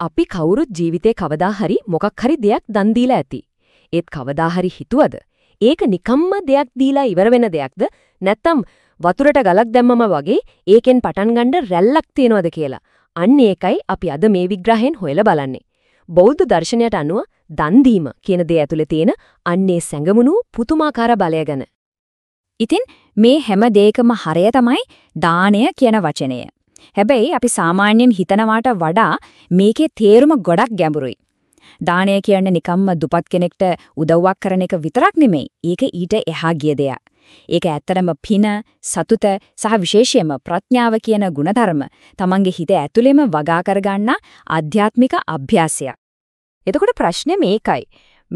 අපි කවුරුත් ජීවිතේ කවදා හරි මොකක් හරි දෙයක් දන් දීලා ඇති. ඒත් කවදා හරි හිතුවද ඒක නිකම්ම දෙයක් දීලා ඉවර වෙන දෙයක්ද නැත්නම් වතුරට ගලක් දැම්මම වගේ ඒකෙන් පටන් ගන්න රැල්ලක් තියනවද කියලා. අන්න ඒකයි අපි අද මේ විග්‍රහයෙන් හොයලා බලන්නේ. බෞද්ධ දර්ශනයට අනුව දන් දීම කියන දේ ඇතුලේ තියෙන අන්නේ සැඟමුණු පුතුමාකාර බලය ගැන. ඉතින් මේ හැම දෙයකම හරය තමයි දාණය කියන වචනය. හැබැයි අපි සාමාන්‍යයෙන් හිතනවාට වඩා මේකේ තේරුම ගොඩක් ගැඹුරුයි. දාණය කියන්නේ නිකම්ම දුපත් කෙනෙක්ට උදව්වක් කරන එක විතරක් නෙමෙයි. ඒක ඊට එහා ගිය දෙයක්. ඒක ඇත්තටම පින, සතුට සහ විශේෂයෙන්ම ප්‍රඥාව කියන ಗುಣධර්ම තමන්ගේ හිත ඇතුළෙම වගා කරගන්න ආධ්‍යාත්මික අභ්‍යාසයක්. එතකොට ප්‍රශ්නේ මේකයි.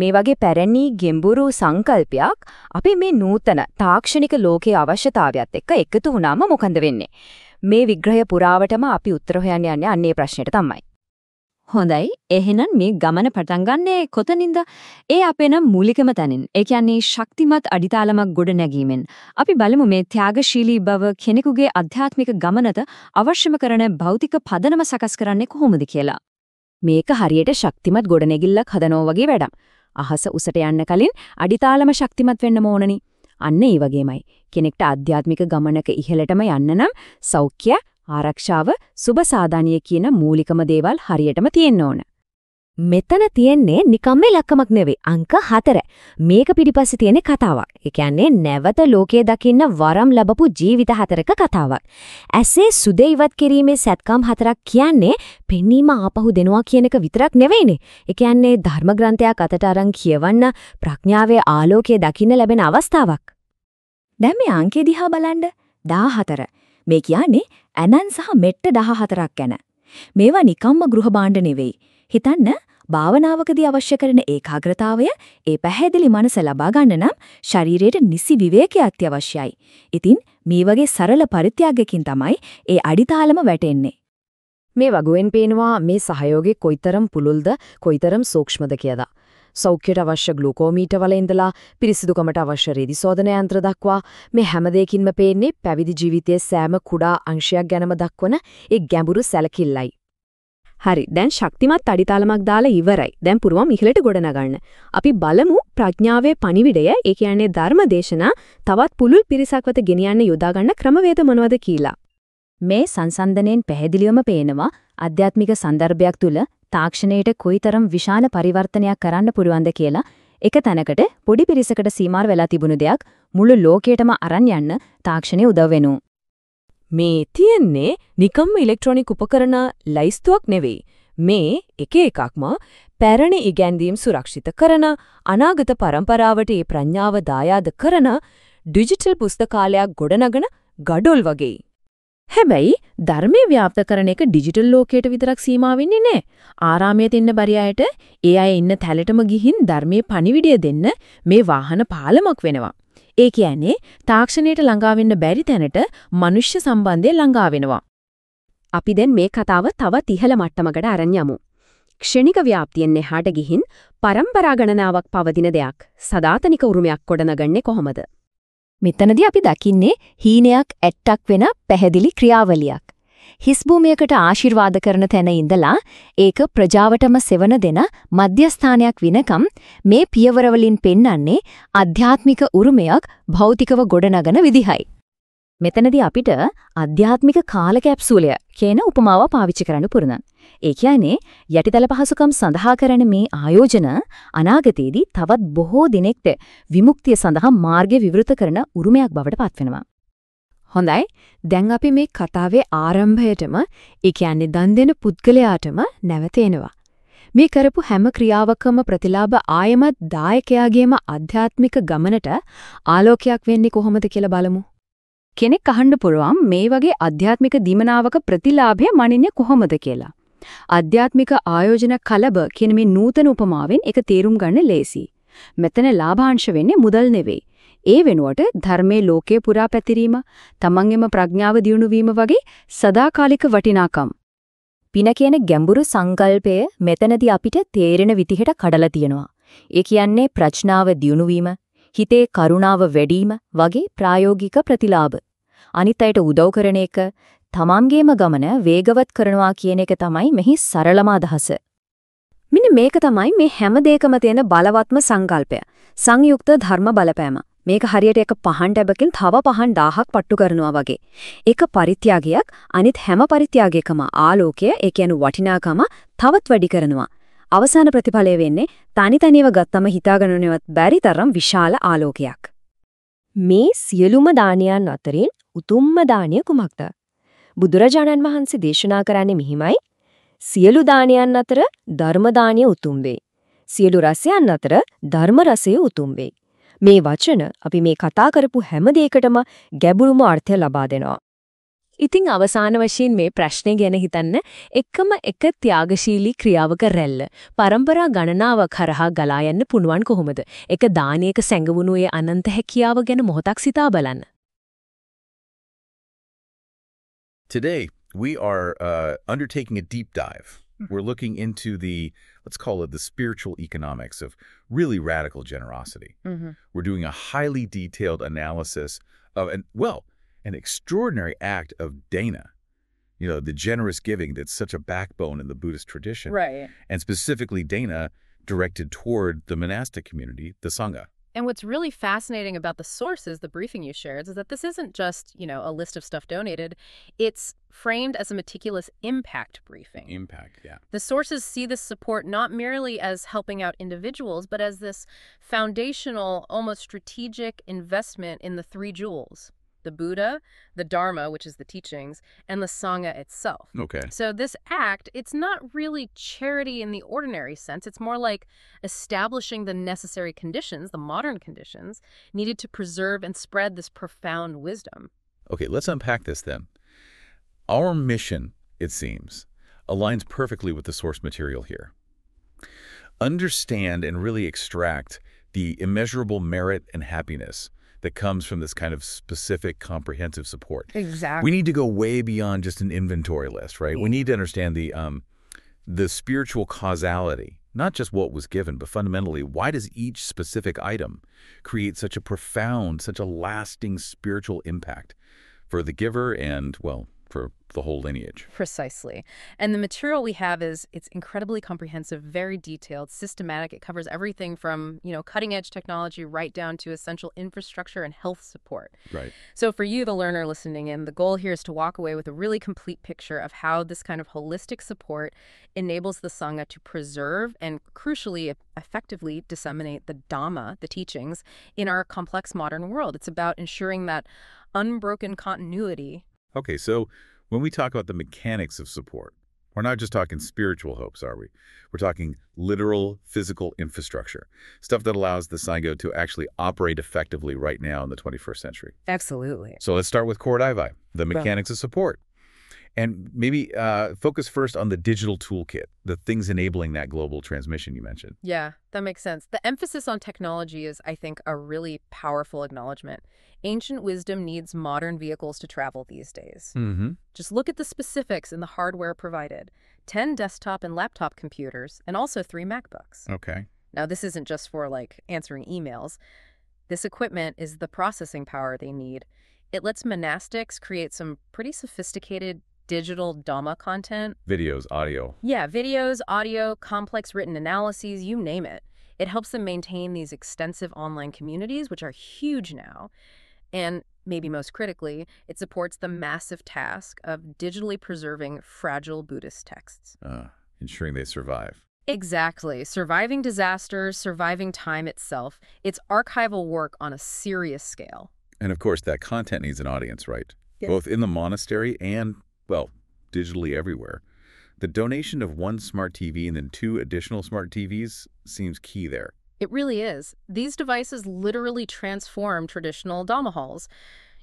මේ වගේ පැරණි ගෙම්බුරු සංකල්පයක් අපි මේ නූතන තාක්ෂණික ලෝකයේ අවශ්‍යතාවයත් එක්ක එකතු වුණාම මොකද වෙන්නේ? මේ විග්‍රහය පුරාවටම අපි උත්තර හොයන්න යන්නේ අන්නේ ප්‍රශ්නෙට තමයි. හොඳයි. එහෙනම් මේ ගමන පටන් ගන්නේ කොතනින්ද? ඒ අපේ නම් මූලිකම තැනින්. ඒ කියන්නේ ශක්තිමත් අඩිතාලමක් ගොඩ නැගීමෙන්. අපි බලමු මේ ත්‍යාගශීලී බව කෙනෙකුගේ අධ්‍යාත්මික ගමනට අවශ්‍යම කරන භෞතික පදනම සකස් කරන්නේ කොහොමද කියලා. මේක හරියට ශක්තිමත් ගොඩනැගිල්ලක් හදනවා වගේ වැඩක්. අහස උසට යන්න කලින් අඩිතාලම ශක්තිමත් වෙන්න ඕනනි. අන්න ඒ වගේමයි. කෙනෙක්ට ආධ්‍යාත්මික ගමනක ඉහළටම යන්න නම් සෞඛ්‍ය, ආරක්ෂාව, සුබ සාධානිය කියන මූලිකම දේවල් හරියටම තියෙන්න ඕන. මෙතන තියෙන්නේ නිකම්ම ඉලක්කමක් නෙවෙයි අංක 4. මේක පිටිපස්සේ තියෙන කතාවක්. ඒ කියන්නේ නැවත ලෝකයේ දකින්න වරම් ලැබපු ජීවිත හතරක කතාවක්. ඇසේ සුදේ ඉවත් කිරීමේ සත්කම් හතරක් කියන්නේ පෙන්වීම ආපහු දෙනවා කියන එක විතරක් නෙවෙයිනේ. ඒ කියන්නේ ධර්ම ග්‍රන්ථයක් අතට අරන් කියවන්න ප්‍රඥාවේ ආලෝකයේ දකින්න ලැබෙන අවස්ථාවක්. දැන් මේ අංකේ දිහා බලන්න 14. මේ කියන්නේ ඇනන් සහ මෙට්ට 14ක් ගැන. මේවා නිකම්ම ගෘහ භාණ්ඩ නෙවෙයි. හිතන්න භාවනාවකදී අවශ්‍ය කරන ඒකාග්‍රතාවය ඒ පැහැදිලි මනස ලබා ගන්න නම් ශරීරයට නිසි විවේකයක් අත්‍යවශ්‍යයි. ඉතින් මේ වගේ සරල පරිත්‍යාගයකින් තමයි ඒ අඩිතාලම වැටෙන්නේ. මේ වගුවෙන් පේනවා මේ සහයෝගේ කොයිතරම් පුළුල්ද කොයිතරම් සූක්ෂමද කියලා. සෞඛ්‍යයට අවශ්‍ය ග්ලූකෝමීටර් වල ඉඳලා පිරිසිදුකමට අවශ්‍ය රෙදි සෝදන යන්ත්‍ර දක්වා මේ හැම දෙයකින්ම පේන්නේ පැවිදි ජීවිතයේ සෑම කුඩා අංශයක් ගැනම දක්වන ඒ ගැඹුරු සැලකිල්ලයි. හරි. දැන් ශක්තිමත් අඩිතාලමක් දාලා ඉවරයි. දැන් පුරුවම් ඉහළට ගොඩනගන්න. අපි බලමු ප්‍රඥාවේ පණිවිඩය, ඒ කියන්නේ ධර්මදේශනා තවත් පුළුල් පිරිසක් වෙත ගෙනියන්න යොදා ගන්න ක්‍රමවේද මොනවද කියලා. මේ සංසන්දනයෙන් පැහැදිලිවම පේනවා අධ්‍යාත්මික සන්දර්භයක් තුල තාක්ෂණයට කොයිතරම් විශාල පරිවර්තනයක් කරන්න පුළුවන්ද කියලා එක තැනකට පොඩි පිරිසකට සීමාර වෙලා තිබුණු දෙයක් මුළු ලෝකයටම අරන් යන්න තාක්ෂණය උදව් වෙනවා. මේ තියෙන්නේ නිකම්ම ඉලෙක්ට්‍රොනික උපකරණ ලයිස්තුවක් නෙවෙයි. මේ එක එකක්ම පැරණි ඉගැන්වීම් සුරක්ෂිත කරන අනාගත પરම්පරාවට ඒ ප්‍රඥාව දායාද කරන ඩිජිටල් පුස්තකාලයක් ගොඩනගන ගඩොල් වගේ. හැබැයි ධර්මයේ ව්‍යාප්ත කරන එක ඩිජිටල් ලෝකයට විතරක් සීමා වෙන්නේ නැහැ. ආරාමයේ තින්න බරියයට ඒ අය ඉන්න තැලටම ගිහින් ධර්මයේ පණිවිඩය දෙන්න මේ වාහන පාලමක් වෙනවා. ඒ කියන්නේ තාක්ෂණයට ළඟා වෙන්න බැරි තැනට මනුෂ්‍ය සම්බන්ධය ළඟා වෙනවා. අපි දැන් මේ කතාව තවත් ඉහළ මට්ටමකට අරන් යමු. ක්ෂණික ව්‍යාප්තියෙන් එහාට ගිහින් පරම්පරා ගණනාවක් පවතින දෙයක් සදාතනික උරුමයක් ගොඩනගන්නේ කොහොමද? මෙතනදී අපි දකින්නේ හීනයක් ඇට්ටක් වෙන පැහැදිලි ක්‍රියාවලියක්. හිස් භූමියකට ආශිර්වාද කරන තැන ඉඳලා ඒක ප්‍රජාවටම සෙවන දෙන මධ්‍යස්ථානයක් විනකම් මේ පියවරවලින් පෙන්වන්නේ අධ්‍යාත්මික උරුමයක් භෞතිකව ගොඩනගන විදිහයි. මෙතනදී අපිට අධ්‍යාත්මික කාල කැප්සූලය කියන උපමාව පාවිච්චි කරන්න පුරුදන්. ඒ කියන්නේ යටිතල පහසුකම් සඳහා කරන මේ ආයෝජන අනාගතයේදී තවත් බොහෝ දිනෙකට විමුක්තිය සඳහා මාර්ගය විවෘත කරන උරුමයක් බවට පත්වෙනවා. හොඳයි. දැන් අපි මේ කතාවේ ආරම්භයටම ඒ කියන්නේ දන් දෙන පුද්ගලයාටම නැවතේනවා. මේ කරපු හැම ක්‍රියාවකම ප්‍රතිලාභ ආයමත් දායකයාගේම ආධ්‍යාත්මික ගමනට ආලෝකයක් වෙන්නේ කොහොමද කියලා බලමු. කෙනෙක් අහන්න පුළුවන් මේ වගේ ආධ්‍යාත්මික දීමනාවක ප්‍රතිලාභය මනින්නේ කොහොමද කියලා. ආධ්‍යාත්මික ආයෝජන කලබ කියන මේ නූතන උපමාවෙන් ඒක තේරුම් ගන්න ලේසි. මෙතන ලාභාංශ වෙන්නේ මුදල් නෙවෙයි. ඒ වෙනුවට ධර්මයේ ලෝකේ පුරා පැතිරීම, තමන්ගේම ප්‍රඥාව දියුණු වීම වගේ සදාකාලික වටිනාකම්. පින කියන ගැඹුරු සංකල්පය මෙතනදී අපිට තේරෙන විදිහට කඩලා තියෙනවා. ඒ කියන්නේ ප්‍රඥාව දියුණු වීම, හිතේ කරුණාව වැඩිම වගේ ප්‍රායෝගික ප්‍රතිලාභ. අනිත් අයට උදව් කරන එක, තමන්ගේම ගමන වේගවත් කරනවා කියන එක තමයි මෙහි සරලම අදහස. මෙන්න මේක තමයි මේ හැම දෙයකම තියෙන බලවත්ම සංකල්පය. සංයුක්ත ධර්ම බලපෑම. මේක හරියට එක පහන් ටැබකින් තව පහන් 1000ක් පට්ටු කරනවා වගේ. ඒක පරිත්‍යාගයක් අනිත් හැම පරිත්‍යාගයකම ආලෝකය ඒ කියන්නේ වටිනාකම තවත් වැඩි කරනවා. අවසාන ප්‍රතිඵලය වෙන්නේ තනි තනිව ගත්තම හිතාගන්නවත් බැරි තරම් විශාල ආලෝකයක්. මේ සියලුම දානයන් අතරින් උතුම්ම දානය කුමක්ද? බුදුරජාණන් වහන්සේ දේශනා කරන්නේ මෙහිමයි. සියලු දානයන් අතර ධර්ම දානය උතුම් වේ. සියලු රසයන් අතර ධර්ම රසය උතුම් වේ. මේ වචන අපි මේ කතා කරපු හැම දෙයකටම ගැඹුරුම අර්ථය ලබා දෙනවා. ඉතින් අවසාන වශයෙන් මේ ප්‍රශ්නේ ගැන හිතන්න එකම එක ත්‍යාගශීලී ක්‍රියාවක රැල්ල પરම්පරා ගණනාවක් කරහා ගලා යන්න පුණුවන් කොහොමද? එක දානයක සැඟවුණු ඒ අනන්ත හැකියාව ගැන මොහොතක් සිතා බලන්න. Today, we are uh, undertaking a deep dive. Mm-hmm. We're looking into the, let's call it the spiritual economics of really radical generosity. Mm-hmm. We're doing a highly detailed analysis of, an, well, an extraordinary act of dana, you know, the generous giving that's such a backbone in the Buddhist tradition. Right. And specifically dana directed toward the monastic community, the Sangha. And what's really fascinating about the sources, the briefing you shared, is that this isn't just, you know, a list of stuff donated. It's framed as a meticulous impact briefing. Impact, yeah. The sources see this support not merely as helping out individuals, but as this foundational, almost strategic investment in the three jewels the Buddha, the Dharma, which is the teachings, and the Sangha itself. Okay. So this act, it's not really charity in the ordinary sense. It's more like establishing the necessary conditions, the modern conditions, needed to preserve and spread this profound wisdom. Okay, let's unpack this then. Our mission, it seems, aligns perfectly with the source material here. Understand and really extract the immeasurable merit and happiness that comes from this kind of specific, comprehensive support. Exactly. We need to go way beyond just an inventory list, right? We need to understand the um, the spiritual causality, not just what was given, but fundamentally, why does each specific item create such a profound, such a lasting spiritual impact for the giver and, well, for the whole lineage? Precisely. And the material we have is it's incredibly comprehensive, very detailed, systematic. It covers everything from, you know, cutting edge technology right down to essential infrastructure and health support. Right. So for you, the learner listening in, the goal here is to walk away with a really complete picture of how this kind of holistic support enables the Sangha to preserve and, crucially, effectively disseminate the Dhamma, the teachings, in our complex modern world. It's about ensuring that unbroken continuity Okay, so when we talk about the mechanics of support, we're not just talking spiritual hopes, are we? We're talking literal physical infrastructure, stuff that allows the Sangha to actually operate effectively right now in the 21st century. Absolutely. So let's start with Core Dive I, the mechanics of support. And maybe uh, focus first on the digital toolkit, the things enabling that global transmission you mentioned. Yeah, that makes sense. The emphasis on technology is, I think, a really powerful acknowledgement. Ancient wisdom needs modern vehicles to travel these days. Mm-hmm. Just look at the specifics in the hardware provided 10 desktop and laptop computers, and also three MacBooks. Okay. Now, this isn't just for like answering emails. This equipment is the processing power they need. It lets monastics create some pretty sophisticated digital Dhamma content. Videos, audio. Yeah, videos, audio, complex written analyses, you name it. It helps them maintain these extensive online communities, which are huge now. And maybe most critically, it supports the massive task of digitally preserving fragile Buddhist texts. Uh, ensuring they survive. Exactly. Surviving disasters, surviving time itself. It's archival work on a serious scale. And of course, that content needs an audience, right? Yeah. Both in the monastery and, well, digitally everywhere. The donation of one smart TV and then two additional smart TVs seems key there. It really is. These devices literally transform traditional Dhamma halls.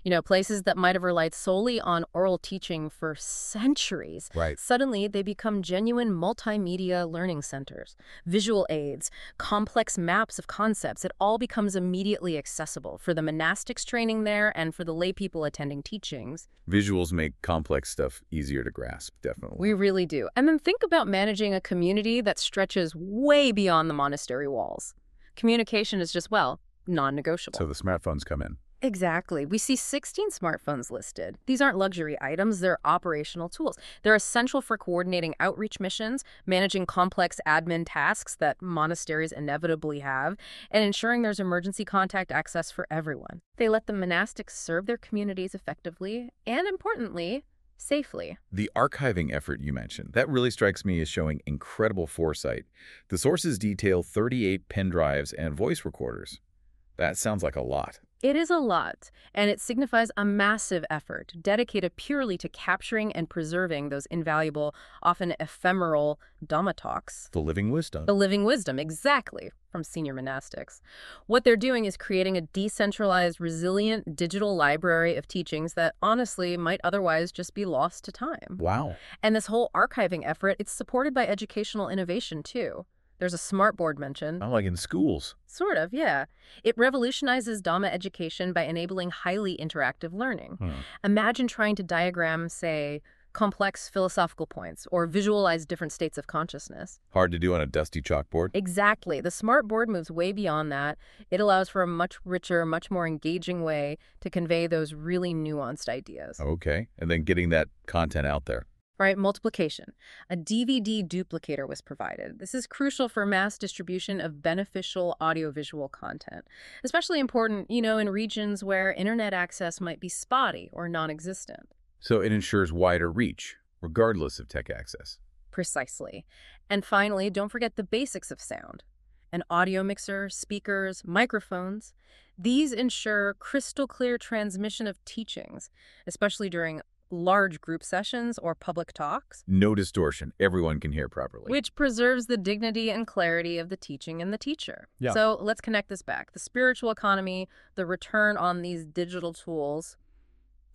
You know, places that might have relied solely on oral teaching for centuries. Right. Suddenly, they become genuine multimedia learning centers. Visual aids, complex maps of concepts, it all becomes immediately accessible for the monastics training there and for the lay people attending teachings. Visuals make complex stuff easier to grasp, definitely. We really do. And then think about managing a community that stretches way beyond the monastery walls. Communication is just, well, non negotiable. so the smartphones come in. Exactly. We see 16 smartphones listed. These aren't luxury items, they're operational tools. They're essential for coordinating outreach missions, managing complex admin tasks that monasteries inevitably have, and ensuring there's emergency contact access for everyone. They let the monastics serve their communities effectively and, importantly, safely. The archiving effort you mentioned, that really strikes me as showing incredible foresight. The sources detail 38 pen drives and voice recorders. That sounds like a lot. It is a lot, and it signifies a massive effort dedicated purely to capturing and preserving those invaluable, often ephemeral Dhamma talks. The living wisdom. The living wisdom, exactly, from senior monastics. What they're doing is creating a decentralized, resilient digital library of teachings that honestly might otherwise just be lost to time. Wow. And this whole archiving effort, it's supported by educational innovation too. There's a smart board mentioned. Not like in schools. Sort of, yeah. It revolutionizes Dhamma education by enabling highly interactive learning. Hmm. Imagine trying to diagram, say, complex philosophical points or visualize different states of consciousness. Hard to do on a dusty chalkboard. Exactly. The smart board moves way beyond that. It allows for a much richer, much more engaging way to convey those really nuanced ideas. Okay. And then getting that content out there. Right, multiplication. A DVD duplicator was provided. This is crucial for mass distribution of beneficial audiovisual content, especially important, you know, in regions where internet access might be spotty or non-existent. So it ensures wider reach, regardless of tech access. Precisely. And finally, don't forget the basics of sound. An audio mixer, speakers, microphones. These ensure crystal clear transmission of teachings, especially during large group sessions or public talks, No distortion. Everyone can hear properly. which preserves the dignity and clarity of the teaching and the teacher. Yeah. So let's connect this back. The spiritual economy, the return on these digital tools.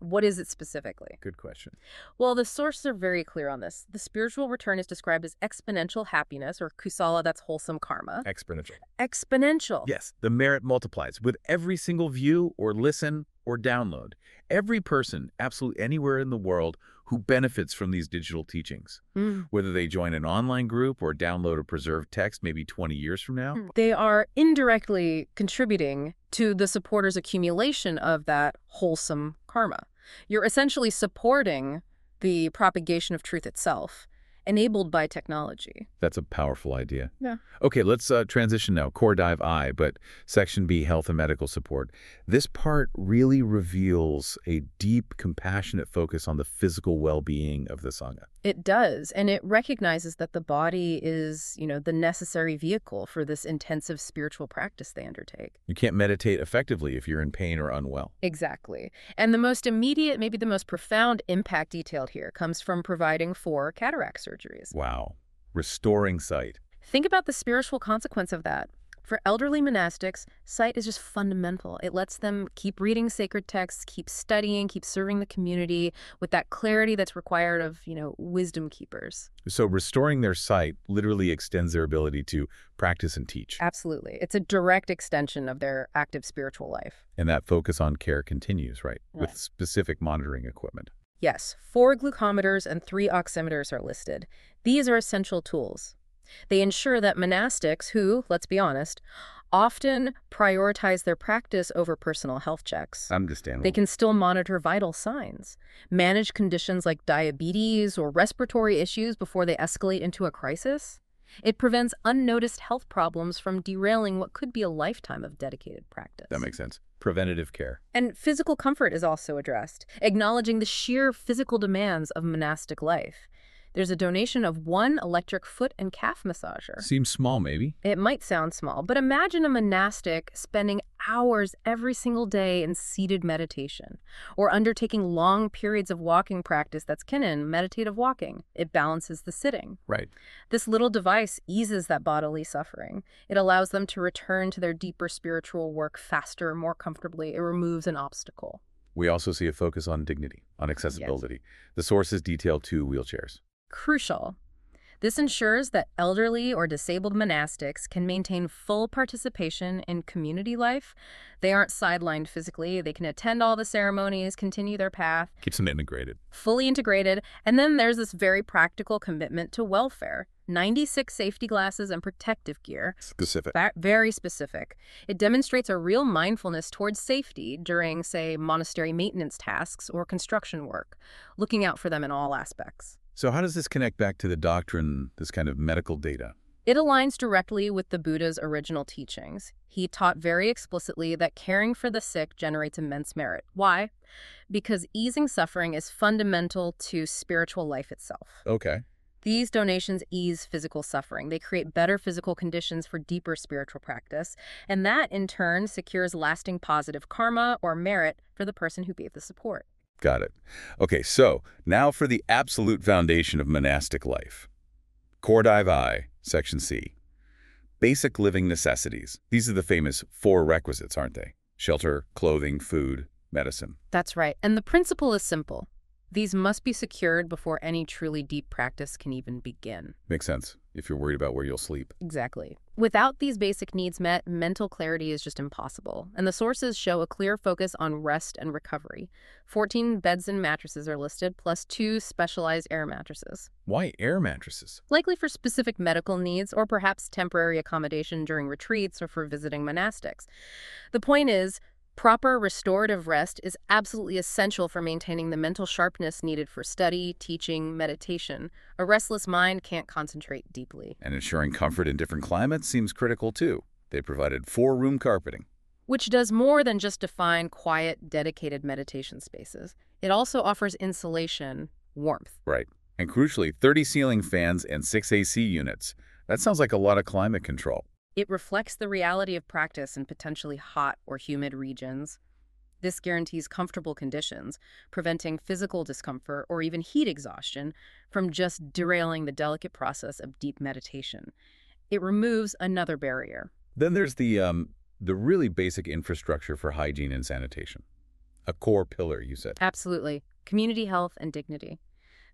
What is it specifically? Good question. Well, the sources are very clear on this. The spiritual return is described as exponential happiness, or kusala, that's wholesome karma. Exponential. Exponential. Yes, the merit multiplies with every single view or listen or download. Every person, absolutely anywhere in the world, who benefits from these digital teachings, Mm. whether they join an online group or download a preserved text maybe 20 years from now. They are indirectly contributing to the supporters' accumulation of that wholesome karma. You're essentially supporting the propagation of truth itself, enabled by technology. That's a powerful idea. Yeah. Okay, let's uh, transition now. Core Dive I, but Section B, Health and Medical Support. This part really reveals a deep, compassionate focus on the physical well-being of the Sangha. It does, and it recognizes that the body is, you know, the necessary vehicle for this intensive spiritual practice they undertake. You can't meditate effectively if you're in pain or unwell. Exactly. And the most immediate, maybe the most profound impact detailed here comes from providing for cataract surgeries. Wow. Restoring sight. Think about the spiritual consequence of that. For elderly monastics, sight is just fundamental. It lets them keep reading sacred texts, keep studying, keep serving the community with that clarity that's required of, you know, wisdom keepers. So restoring their sight literally extends their ability to practice and teach. Absolutely. It's a direct extension of their active spiritual life. And that focus on care continues, right? With specific monitoring equipment. Yes, four glucometers and three oximeters are listed. These are essential tools. They ensure that monastics who, let's be honest, often prioritize their practice over personal health checks. Understandable. They can still monitor vital signs, manage conditions like diabetes or respiratory issues before they escalate into a crisis. It prevents unnoticed health problems from derailing what could be a lifetime of dedicated practice. That makes sense. Preventative care. And physical comfort is also addressed, acknowledging the sheer physical demands of monastic life. There's a donation of one electric foot and calf massager. Seems small, maybe. It might sound small, but imagine a monastic spending hours every single day in seated meditation, or undertaking long periods of walking practice that's kinhin, meditative walking. It balances the sitting. Right. This little device eases that bodily suffering. It allows them to return to their deeper spiritual work faster, more comfortably. It removes an obstacle. We also see a focus on dignity, on accessibility. The sources detail two wheelchairs. Crucial. This ensures that elderly or disabled monastics can maintain full participation in community life. They aren't sidelined physically. They can attend all the ceremonies, continue their path, Keeps them integrated. fully integrated. And then there's this very practical commitment to welfare. 96 safety glasses and protective gear, Specific. Very specific. It demonstrates a real mindfulness towards safety during, say, monastery maintenance tasks or construction work, looking out for them in all aspects. So how does this connect back to the doctrine, this kind of medical data? It aligns directly with the Buddha's original teachings. He taught very explicitly that caring for the sick generates immense merit. Why? Because easing suffering is fundamental to spiritual life itself. Okay. These donations ease physical suffering. They create better physical conditions for deeper spiritual practice, and that in turn secures lasting positive karma or merit for the person who gave the support. Got it. Okay, so now for the absolute foundation of monastic life. Core Dive I, Section C. Basic living necessities. These are the famous four requisites, aren't they? Shelter, clothing, food, medicine. That's right. And the principle is simple. These must be secured before any truly deep practice can even begin. Makes sense if you're worried about where you'll sleep. Exactly. Without these basic needs met, mental clarity is just impossible. And the sources show a clear focus on rest and recovery. 14 beds and mattresses are listed, plus two specialized air mattresses. Why air mattresses? likely for specific medical needs or perhaps temporary accommodation during retreats or for visiting monastics. The point is, proper restorative rest is absolutely essential for maintaining the mental sharpness needed for study, teaching, meditation. A restless mind can't concentrate deeply. And ensuring comfort in different climates seems critical too. They provided four-room carpeting. Which does more than just define quiet, dedicated meditation spaces. It also offers insulation, warmth. Right. And crucially, 30 ceiling fans and 6 AC units. That sounds like a lot of climate control. It reflects the reality of practice in potentially hot or humid regions. This guarantees comfortable conditions, preventing physical discomfort or even heat exhaustion from just derailing the delicate process of deep meditation. It removes another barrier. Then there's the um the really basic infrastructure for hygiene and sanitation. A core pillar, you said. Absolutely. Community health and dignity.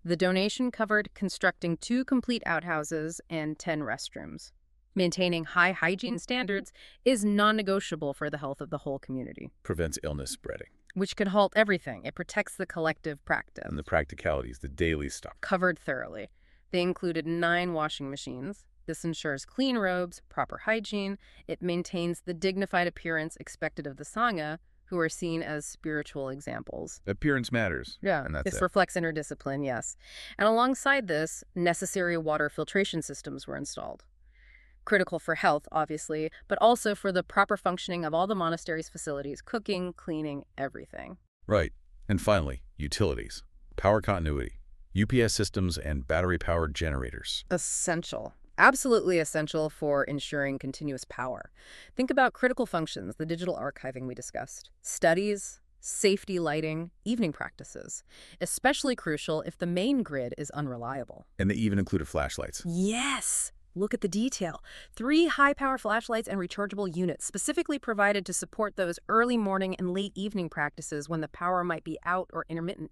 The donation covered constructing two complete outhouses and 10 restrooms. Maintaining high hygiene standards is non-negotiable for the health of the whole community. Prevents illness spreading. which can halt everything. It protects the collective practice. And the practicalities, the daily stuff. Covered thoroughly. They included nine washing machines. This ensures clean robes, proper hygiene. It maintains the dignified appearance expected of the Sangha, who are seen as spiritual examples. Appearance matters. Yeah, And that's this it. reflects inner discipline, yes. And alongside this, necessary water filtration systems were installed. Critical for health, obviously, but also for the proper functioning of all the monastery's facilities, cooking, cleaning, everything. Right. And finally, utilities. Power continuity. UPS systems and battery-powered generators. Essential. Absolutely essential for ensuring continuous power. Think about critical functions, the digital archiving we discussed, studies, safety lighting, evening practices. Especially crucial if the main grid is unreliable. And they even included flashlights. Yes! Look at the detail. Three high power flashlights and rechargeable units specifically provided to support those early morning and late evening practices when the power might be out or intermittent.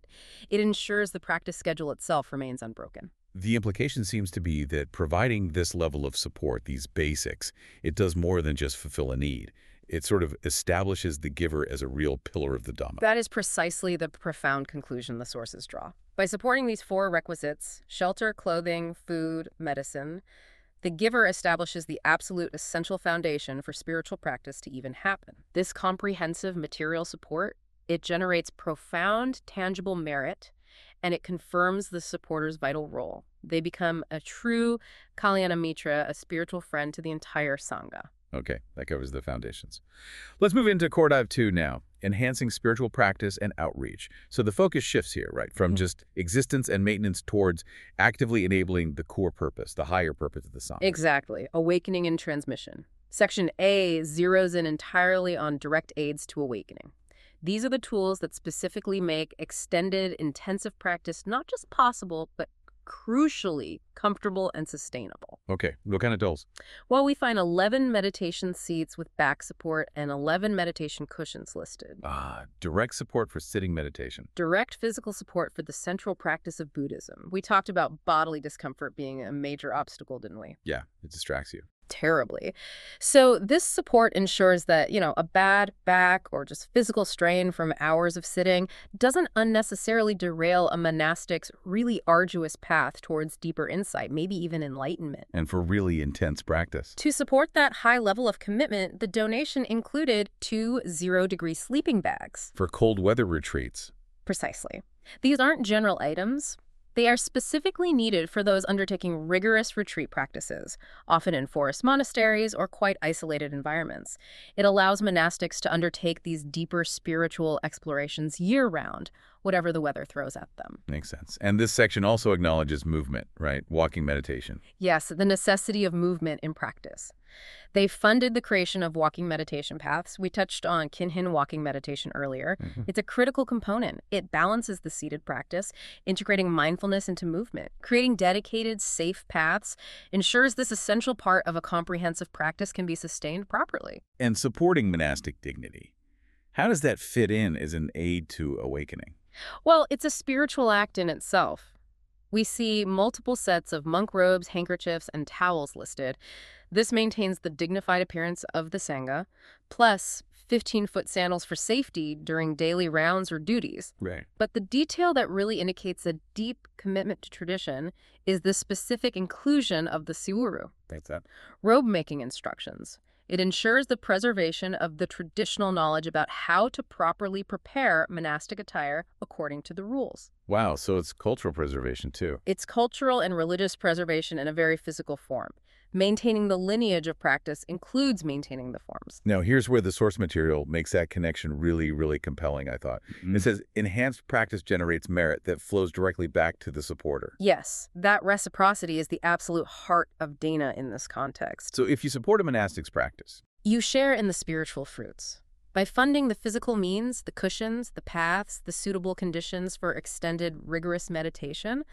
It ensures the practice schedule itself remains unbroken. The implication seems to be that providing this level of support, these basics, it does more than just fulfill a need. It sort of establishes the giver as a real pillar of the Dhamma. That is precisely the profound conclusion the sources draw. By supporting these four requisites shelter, clothing, food, medicine the giver establishes the absolute essential foundation for spiritual practice to even happen. This comprehensive material support, it generates profound, tangible merit, and it confirms the supporter's vital role. They become a true Kalyana Mitra, a spiritual friend to the entire Sangha. Okay, that covers the foundations. Let's move into Core Dive 2 now, enhancing spiritual practice and outreach. So the focus shifts here, right, from Mhm. just existence and maintenance towards actively enabling the core purpose, the higher purpose of the Sangha. Exactly. Awakening and transmission. Section A zeroes in entirely on direct aids to awakening. These are the tools that specifically make extended, intensive practice not just possible, but crucially comfortable and sustainable. Okay, what kind of tools? Well, we find 11 meditation seats with back support and 11 meditation cushions listed. Ah, direct support for sitting meditation. Direct physical support for the central practice of Buddhism. We talked about bodily discomfort being a major obstacle, didn't we? Yeah, it distracts you. Terribly. So this support ensures that, you know, a bad back or just physical strain from hours of sitting doesn't unnecessarily derail a monastic's really arduous path towards deeper insight, maybe even enlightenment. And for really intense practice. To support that high level of commitment, the donation included two zero-degree sleeping bags. For cold weather retreats. Precisely. These aren't general items. They are specifically needed for those undertaking rigorous retreat practices, often in forest monasteries or quite isolated environments. It allows monastics to undertake these deeper spiritual explorations year-round, whatever the weather throws at them. Makes sense. And this section also acknowledges movement, right? Walking meditation. Yes, the necessity of movement in practice. They funded the creation of walking meditation paths. We touched on Kinhin walking meditation earlier. Mm-hmm. It's a critical component. It balances the seated practice, integrating mindfulness into movement. Creating dedicated, safe paths ensures this essential part of a comprehensive practice can be sustained properly. And supporting monastic dignity. How does that fit in as an aid to awakening? Well, it's a spiritual act in itself. We see multiple sets of monk robes, handkerchiefs, and towels listed. This maintains the dignified appearance of the Sangha, plus 15-foot sandals for safety during daily rounds or duties. Right. But the detail that really indicates a deep commitment to tradition is the specific inclusion of the siwuru, That's that. robe-making instructions. It ensures the preservation of the traditional knowledge about how to properly prepare monastic attire according to the rules. Wow, so it's cultural preservation too. It's cultural and religious preservation in a very physical form. Maintaining the lineage of practice includes maintaining the forms. Now, here's where the source material makes that connection really, really compelling, I thought. It mm-hmm. says, enhanced practice generates merit that flows directly back to the supporter. Yes, that reciprocity is the absolute heart of Dana in this context. So if you support a monastic's practice, You share in the spiritual fruits. By funding the physical means, the cushions, the paths, the suitable conditions for extended, rigorous meditation,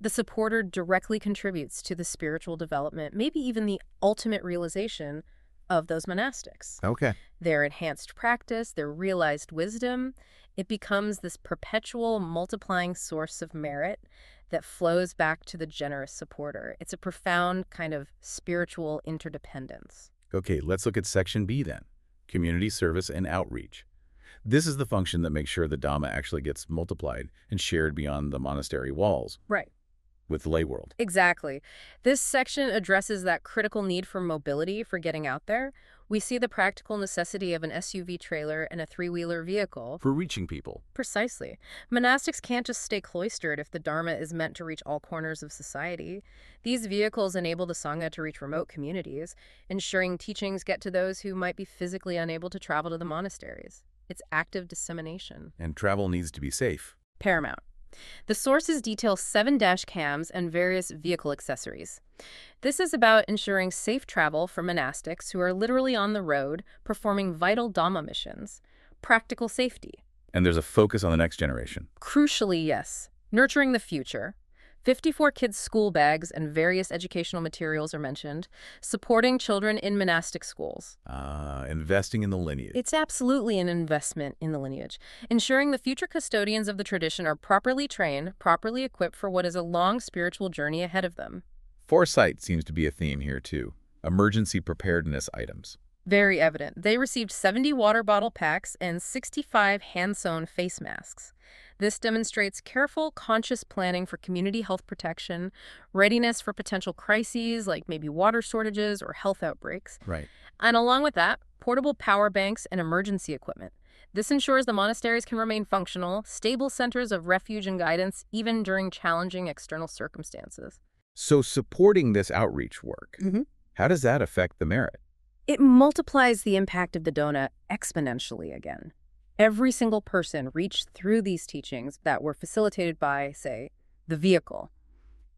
the supporter directly contributes to the spiritual development, maybe even the ultimate realization of those monastics. okay. Their enhanced practice, their realized wisdom, it becomes this perpetual multiplying source of merit that flows back to the generous supporter. It's a profound kind of spiritual interdependence. Okay, let's look at section B then. Community service and outreach. This is the function that makes sure the Dhamma actually gets multiplied and shared beyond the monastery walls Right. With the lay world. Exactly. This section addresses that critical need for mobility for getting out there. We see the practical necessity of an SUV trailer and a three-wheeler vehicle. For reaching people. Precisely. Monastics can't just stay cloistered if the Dharma is meant to reach all corners of society. These vehicles enable the Sangha to reach remote communities, ensuring teachings get to those who might be physically unable to travel to the monasteries. It's active dissemination. And travel needs to be safe. Paramount. The sources detail seven dash cams and various vehicle accessories. This is about ensuring safe travel for monastics who are literally on the road performing vital Dhamma missions. Practical safety. And there's a focus on the next generation. Crucially, yes. Nurturing the future. 54 kids' school bags and various educational materials are mentioned. Supporting children in monastic schools. Uh, investing in the lineage. It's absolutely an investment in the lineage, ensuring the future custodians of the tradition are properly trained, properly equipped for what is a long spiritual journey ahead of them. Foresight seems to be a theme here too. Emergency preparedness items. Very evident. They received 70 water bottle packs and 65 hand-sewn face masks. This demonstrates careful, conscious planning for community health protection, readiness for potential crises like maybe water shortages or health outbreaks, Right. and along with that, portable power banks and emergency equipment. This ensures the monasteries can remain functional, stable centers of refuge and guidance even during challenging external circumstances. So supporting this outreach work, Mhm. how does that affect the merit? It multiplies the impact of the Dona exponentially again. Every single person reached through these teachings that were facilitated by, say, the vehicle.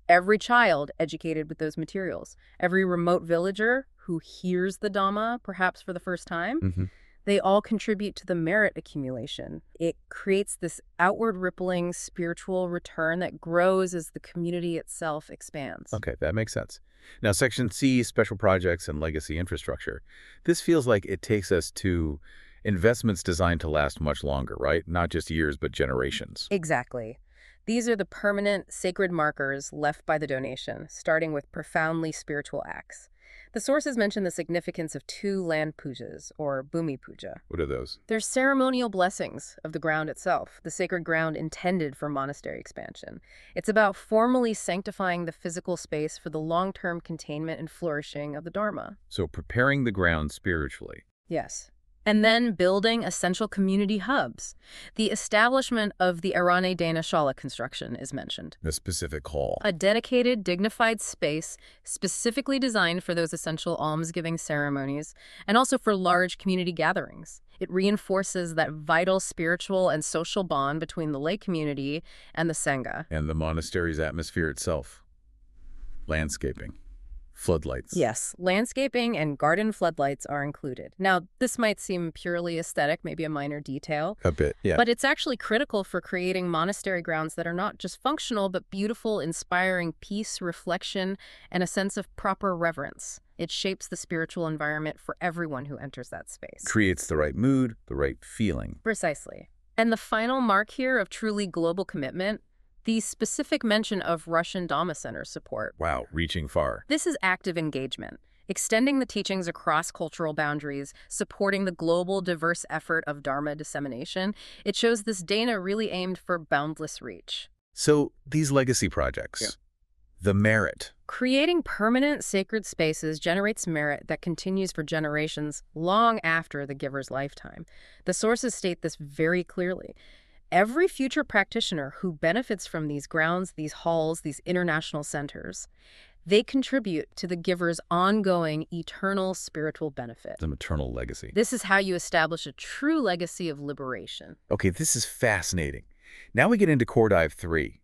Every child educated with those materials. Every remote villager who hears the Dhamma, perhaps for the first time, Mm-hmm. they all contribute to the merit accumulation. It creates this outward rippling spiritual return that grows as the community itself expands. Okay, that makes sense. Now, Section C, Special Projects and Legacy Infrastructure. This feels like it takes us to investments designed to last much longer, right? Not just years, but generations. Exactly. These are the permanent sacred markers left by the donation, starting with profoundly spiritual acts. The sources mention the significance of two land pujas, or bhumi puja. What are those? They're ceremonial blessings of the ground itself, the sacred ground intended for monastery expansion. It's about formally sanctifying the physical space for the long-term containment and flourishing of the Dharma. So preparing the ground spiritually. Yes. And then building essential community hubs. The establishment of the Arane Dana Shala construction is mentioned. A specific hall. A dedicated, dignified space specifically designed for those essential almsgiving ceremonies and also for large community gatherings. It reinforces that vital spiritual and social bond between the lay community and the Sangha. And the monastery's atmosphere itself. Landscaping. Floodlights. Yes, landscaping and garden floodlights are included. Now, this might seem purely aesthetic, maybe a minor detail, A bit, yeah. but it's actually critical for creating monastery grounds that are not just functional, but beautiful, inspiring peace, reflection, and a sense of proper reverence. It shapes the spiritual environment for everyone who enters that space. Creates the right mood, the right feeling. Precisely. And the final mark here of truly global commitment, the specific mention of Russian Dhamma Center support. Wow, reaching far. This is active engagement, extending the teachings across cultural boundaries, supporting the global diverse effort of Dharma dissemination. It shows this Dana really aimed for boundless reach. So these legacy projects, Yeah. the merit, Creating permanent sacred spaces generates merit that continues for generations long after the giver's lifetime. The sources state this very clearly. Every future practitioner who benefits from these grounds, these halls, these international centers, they contribute to the giver's ongoing eternal spiritual benefit. the maternal legacy. This is how you establish a true legacy of liberation. Okay, this is fascinating. Now we get into Core Dive 3.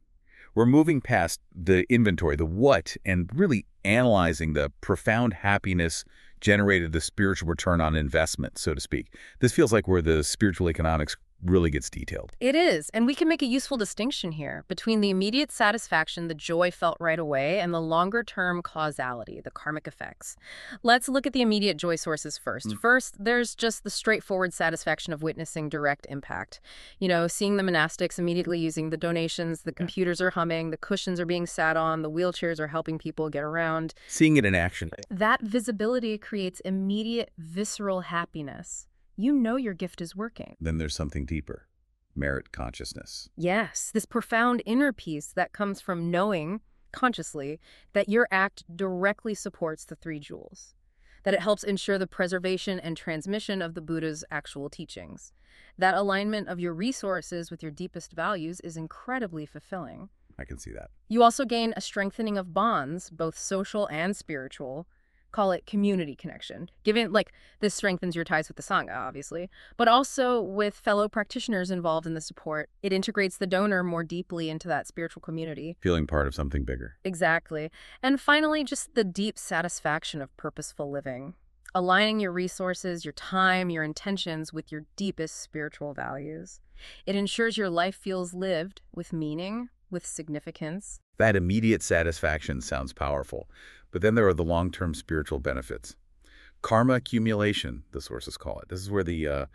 We're moving past the inventory, the what, and really analyzing the profound happiness generated the spiritual return on investment, so to speak. This feels like where the spiritual economics really gets detailed. It is, and we can make a useful distinction here between the immediate satisfaction, the joy felt right away, and the longer-term causality, the karmic effects. Let's look at the immediate joy sources first. Mm. First, there's just the straightforward satisfaction of witnessing direct impact. You know, seeing the monastics immediately using the donations, the computers are humming, the cushions are being sat on, the wheelchairs are helping people get around. Seeing it in action. That visibility creates immediate visceral happiness. You know your gift is working. Then there's something deeper. Merit consciousness. Yes, this profound inner peace that comes from knowing consciously that your act directly supports the three jewels, that it helps ensure the preservation and transmission of the Buddha's actual teachings. That alignment of your resources with your deepest values is incredibly fulfilling. I can see that. You also gain a strengthening of bonds, both social and spiritual. Call it community connection. Given, like, this strengthens your ties with the Sangha, obviously, but also with fellow practitioners involved in the support. It integrates the donor more deeply into that spiritual community. Feeling part of something bigger. Exactly. And finally, just the deep satisfaction of purposeful living. Aligning your resources, your time, your intentions with your deepest spiritual values. It ensures your life feels lived with meaning, with significance. That immediate satisfaction sounds powerful, but then there are the long-term spiritual benefits. Karma accumulation, the sources call it. This is where the uh,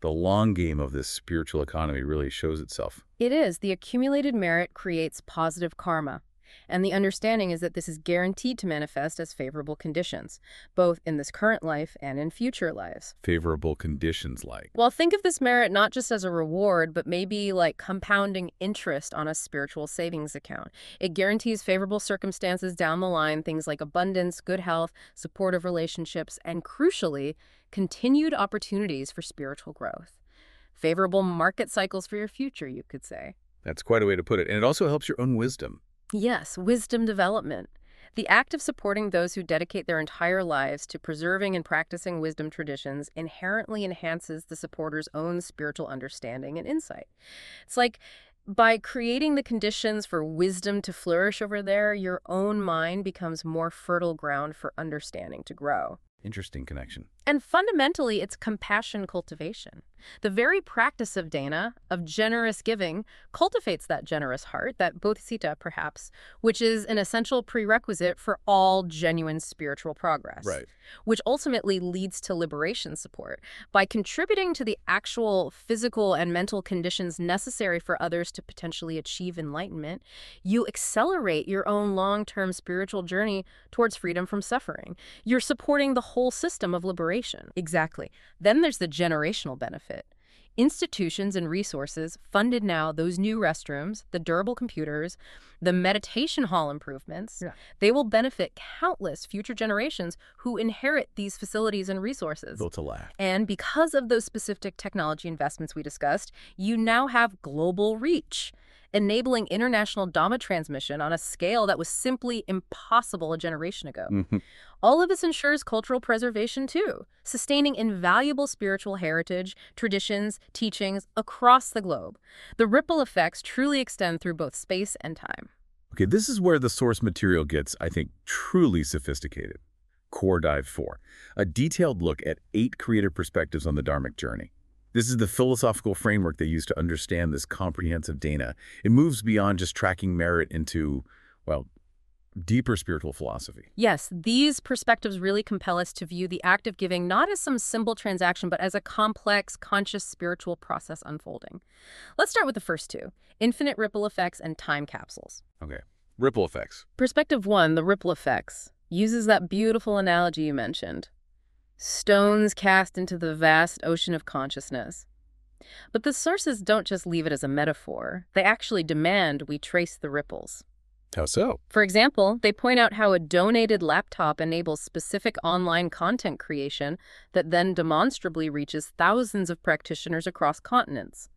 the long game of this spiritual economy really shows itself. It is. The accumulated merit creates positive karma. And the understanding is that this is guaranteed to manifest as favorable conditions, both in this current life and in future lives. Favorable conditions like. Well, think of this merit not just as a reward, but maybe like compounding interest on a spiritual savings account. It guarantees favorable circumstances down the line, things like abundance, good health, supportive relationships, and crucially, continued opportunities for spiritual growth. Favorable market cycles for your future, you could say. That's quite a way to put it. And it also helps your own wisdom. Yes, wisdom development. The act of supporting those who dedicate their entire lives to preserving and practicing wisdom traditions inherently enhances the supporter's own spiritual understanding and insight. It's like by creating the conditions for wisdom to flourish over there, your own mind becomes more fertile ground for understanding to grow. Interesting connection. And fundamentally, it's compassion cultivation. The very practice of dana, of generous giving, cultivates that generous heart, that bodhisattva perhaps, which is an essential prerequisite for all genuine spiritual progress. Which ultimately leads to liberation support. By contributing to the actual physical and mental conditions necessary for others to potentially achieve enlightenment, you accelerate your own long-term spiritual journey towards freedom from suffering. You're supporting the whole system of liberation. Exactly. Then there's the generational benefit. Institutions and resources funded now those new restrooms, the durable computers, the meditation hall improvements. Yeah. They will benefit countless future generations who inherit these facilities and resources. Built to last. And because of those specific technology investments we discussed, you now have global reach, enabling international Dhamma transmission on a scale that was simply impossible a generation ago. Mhm. All of this ensures cultural preservation too, sustaining invaluable spiritual heritage, traditions, teachings across the globe. The ripple effects truly extend through both space and time. Okay, this is where the source material gets, I think, truly sophisticated. Core Dive 4, a detailed look at eight creative perspectives on the Dharmic journey. This is the philosophical framework they use to understand this comprehensive dana. It moves beyond just tracking merit into, well, deeper spiritual philosophy. Yes, these perspectives really compel us to view the act of giving not as some simple transaction, but as a complex, conscious spiritual process unfolding. Let's start with the first two infinite ripple effects and time capsules. Okay, ripple effects. Perspective one, the ripple effects, uses that beautiful analogy you mentioned stones cast into the vast ocean of consciousness. But the sources don't just leave it as a metaphor, they actually demand we trace the ripples. How so? For example, they point out how a donated laptop enables specific online content creation that then demonstrably reaches thousands of practitioners across continents.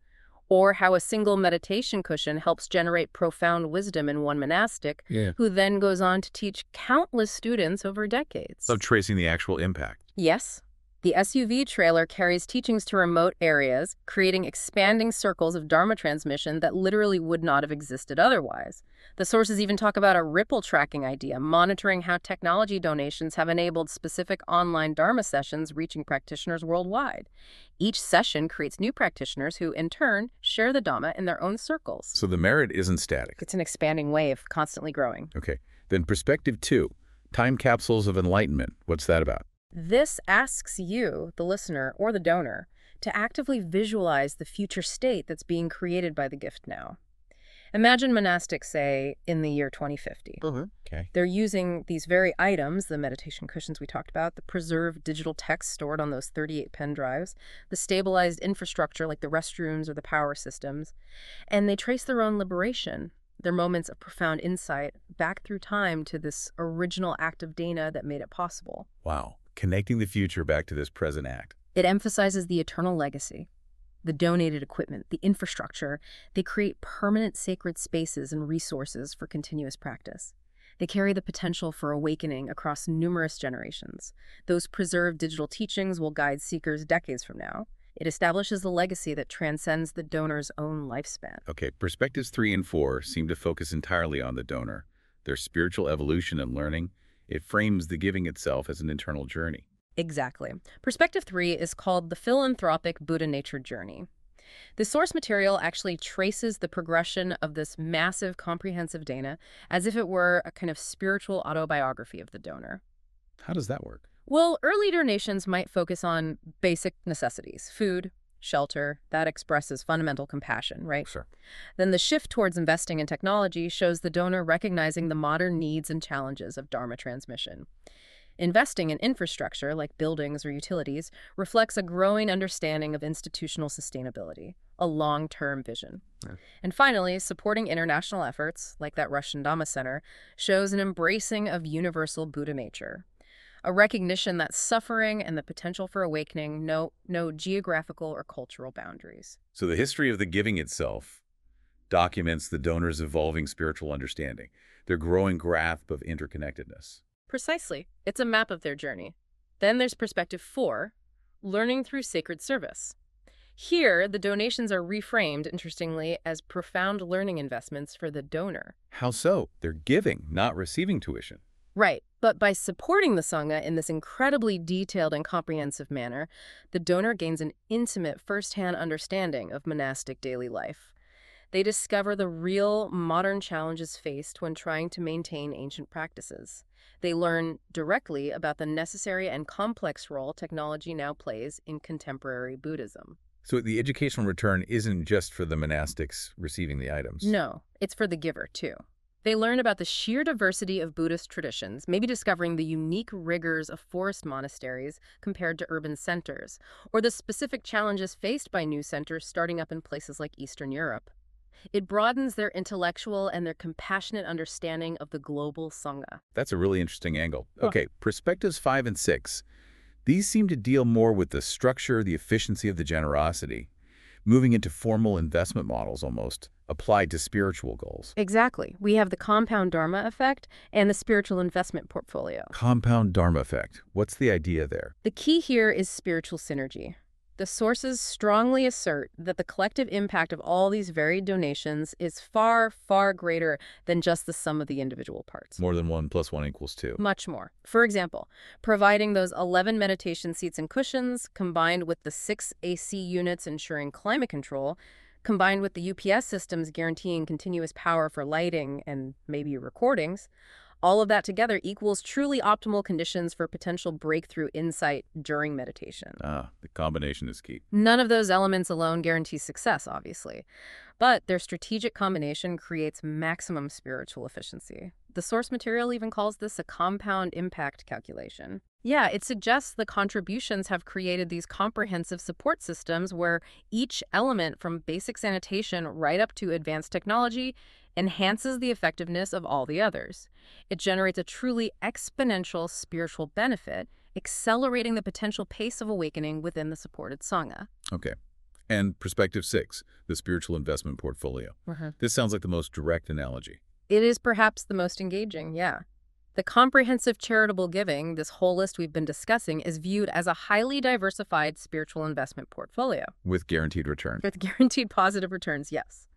Or how a single meditation cushion helps generate profound wisdom in one monastic, Yeah. who then goes on to teach countless students over decades. Of tracing the actual impact. Yes. The SUV trailer carries teachings to remote areas, creating expanding circles of Dharma transmission that literally would not have existed otherwise. The sources even talk about a ripple tracking idea, monitoring how technology donations have enabled specific online Dharma sessions reaching practitioners worldwide. Each session creates new practitioners who, in turn, share the Dhamma in their own circles. So the merit isn't static. It's an expanding wave, constantly growing. Okay, then perspective two, time capsules of enlightenment. What's that about? This asks you, the listener or the donor, to actively visualize the future state that's being created by the gift now. Imagine monastics, say, in the year 2050. Mm-hmm. Okay. They're using these very items, the meditation cushions we talked about, the preserved digital text stored on those 38 pen drives, the stabilized infrastructure like the restrooms or the power systems, and they trace their own liberation, their moments of profound insight, back through time to this original act of dana that made it possible. Wow. Connecting the future back to this present act. It emphasizes the eternal legacy, the donated equipment, the infrastructure. They create permanent sacred spaces and resources for continuous practice. They carry the potential for awakening across numerous generations. Those preserved digital teachings will guide seekers decades from now. It establishes a legacy that transcends the donor's own lifespan. Okay, perspectives three and four seem to focus entirely on the donor, their spiritual evolution and learning. It frames the giving itself as an internal journey. Exactly. Perspective three is called the philanthropic Buddha nature journey. The source material actually traces the progression of this massive comprehensive dana as if it were a kind of spiritual autobiography of the donor. How does that work? Well, early donations might focus on basic necessities food, shelter, that expresses fundamental compassion, right? Sure. Then the shift towards investing in technology shows the donor recognizing the modern needs and challenges of Dharma transmission. Investing in infrastructure, like buildings or utilities, reflects a growing understanding of institutional sustainability, a long-term vision. Yeah. And finally, supporting international efforts, like that Russian Dhamma Center, shows an embracing of universal Buddha nature, a recognition that suffering and the potential for awakening know no geographical or cultural boundaries. So the history of the giving itself documents the donor's evolving spiritual understanding, their growing grasp of interconnectedness. Precisely. It's a map of their journey. Then there's perspective four, learning through sacred service. Here, the donations are reframed, interestingly, as profound learning investments for the donor. How so? They're giving, not receiving tuition. Right. But by supporting the Sangha in this incredibly detailed and comprehensive manner, the donor gains an intimate first-hand understanding of monastic daily life. They discover the real modern challenges faced when trying to maintain ancient practices. They learn directly about the necessary and complex role technology now plays in contemporary Buddhism. So the educational return isn't just for the monastics receiving the items. No, it's for the giver, too. They learn about the sheer diversity of Buddhist traditions, maybe discovering the unique rigors of forest monasteries compared to urban centers, or the specific challenges faced by new centers starting up in places like Eastern Europe. It broadens their intellectual and their compassionate understanding of the global Sangha. That's a really interesting angle. Huh. Okay, perspectives five and six. These seem to deal more with the structure, the efficiency of the generosity, moving into formal investment models almost, applied to spiritual goals. Exactly. We have the compound Dharma effect and the spiritual investment portfolio. Compound Dharma effect. What's the idea there? The key here is spiritual synergy. The sources strongly assert that the collective impact of all these varied donations is far, far greater than just the sum of the individual parts. More than one plus one equals two. Much more. For example, providing those 11 meditation seats and cushions, combined with the six AC units ensuring climate control, combined with the UPS systems guaranteeing continuous power for lighting and maybe recordings, all of that together equals truly optimal conditions for potential breakthrough insight during meditation. Ah, the combination is key. None of those elements alone guarantees success, obviously, but their strategic combination creates maximum spiritual efficiency. The source material even calls this a compound impact calculation. Yeah, it suggests the contributions have created these comprehensive support systems where each element from basic sanitation right up to advanced technology enhances the effectiveness of all the others. It generates a truly exponential spiritual benefit, accelerating the potential pace of awakening within the supported Sangha. Okay. And perspective six, the spiritual investment portfolio. Mm-hmm. This sounds like the most direct analogy. It is perhaps the most engaging, yeah. The comprehensive charitable giving, this whole list we've been discussing, is viewed as a highly diversified spiritual investment portfolio. With guaranteed return. With guaranteed positive returns, yes.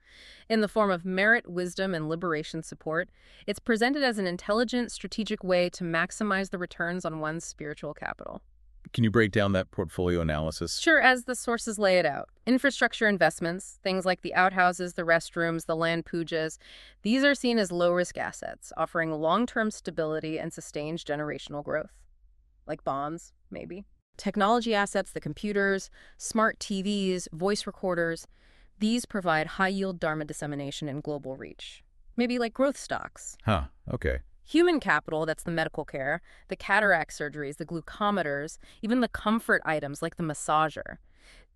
In the form of merit, wisdom, and liberation support, it's presented as an intelligent, strategic way to maximize the returns on one's spiritual capital. Can you break down that portfolio analysis? Sure, as the sources lay it out. Infrastructure investments, things like the outhouses, the restrooms, the land pujas, these are seen as low-risk assets, offering long-term stability and sustained generational growth. Like bonds, maybe. Technology assets, the computers, smart TVs, voice recorders, these provide high-yield Dharma dissemination and global reach. Maybe like growth stocks. Huh, okay. Human capital, that's the medical care, the cataract surgeries, the glucometers, even the comfort items like the massager.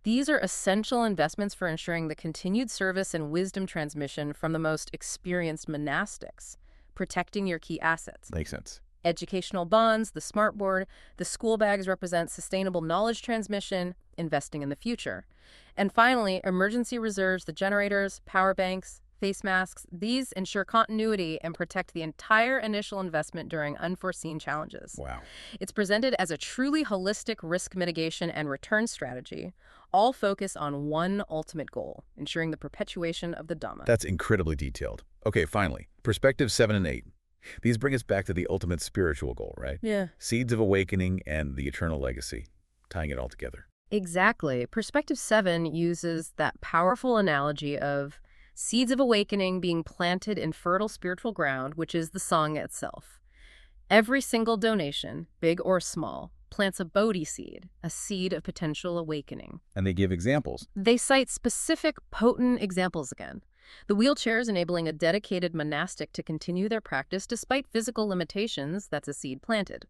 These are essential investments for ensuring the continued service and wisdom transmission from the most experienced monastics, protecting your key assets. Makes sense. Educational bonds, the smartboard, the school bags represent sustainable knowledge transmission, investing in the future. And finally, emergency reserves, the generators, power banks, face masks, these ensure continuity and protect the entire initial investment during unforeseen challenges. Wow. It's presented as a truly holistic risk mitigation and return strategy, all focused on one ultimate goal, ensuring the perpetuation of the Dhamma. That's incredibly detailed. Okay, finally, perspective seven and eight. These bring us back to the ultimate spiritual goal, right? yeah. Seeds of awakening and the eternal legacy, tying it all together. Exactly. Perspective 7 uses that powerful analogy of seeds of awakening being planted in fertile spiritual ground, which is the Sangha itself. Every single donation, big or small, plants a Bodhi seed, a seed of potential awakening. And they give examples. They cite specific, potent examples again. The wheelchairs enabling a dedicated monastic to continue their practice despite physical limitations, that's a seed planted.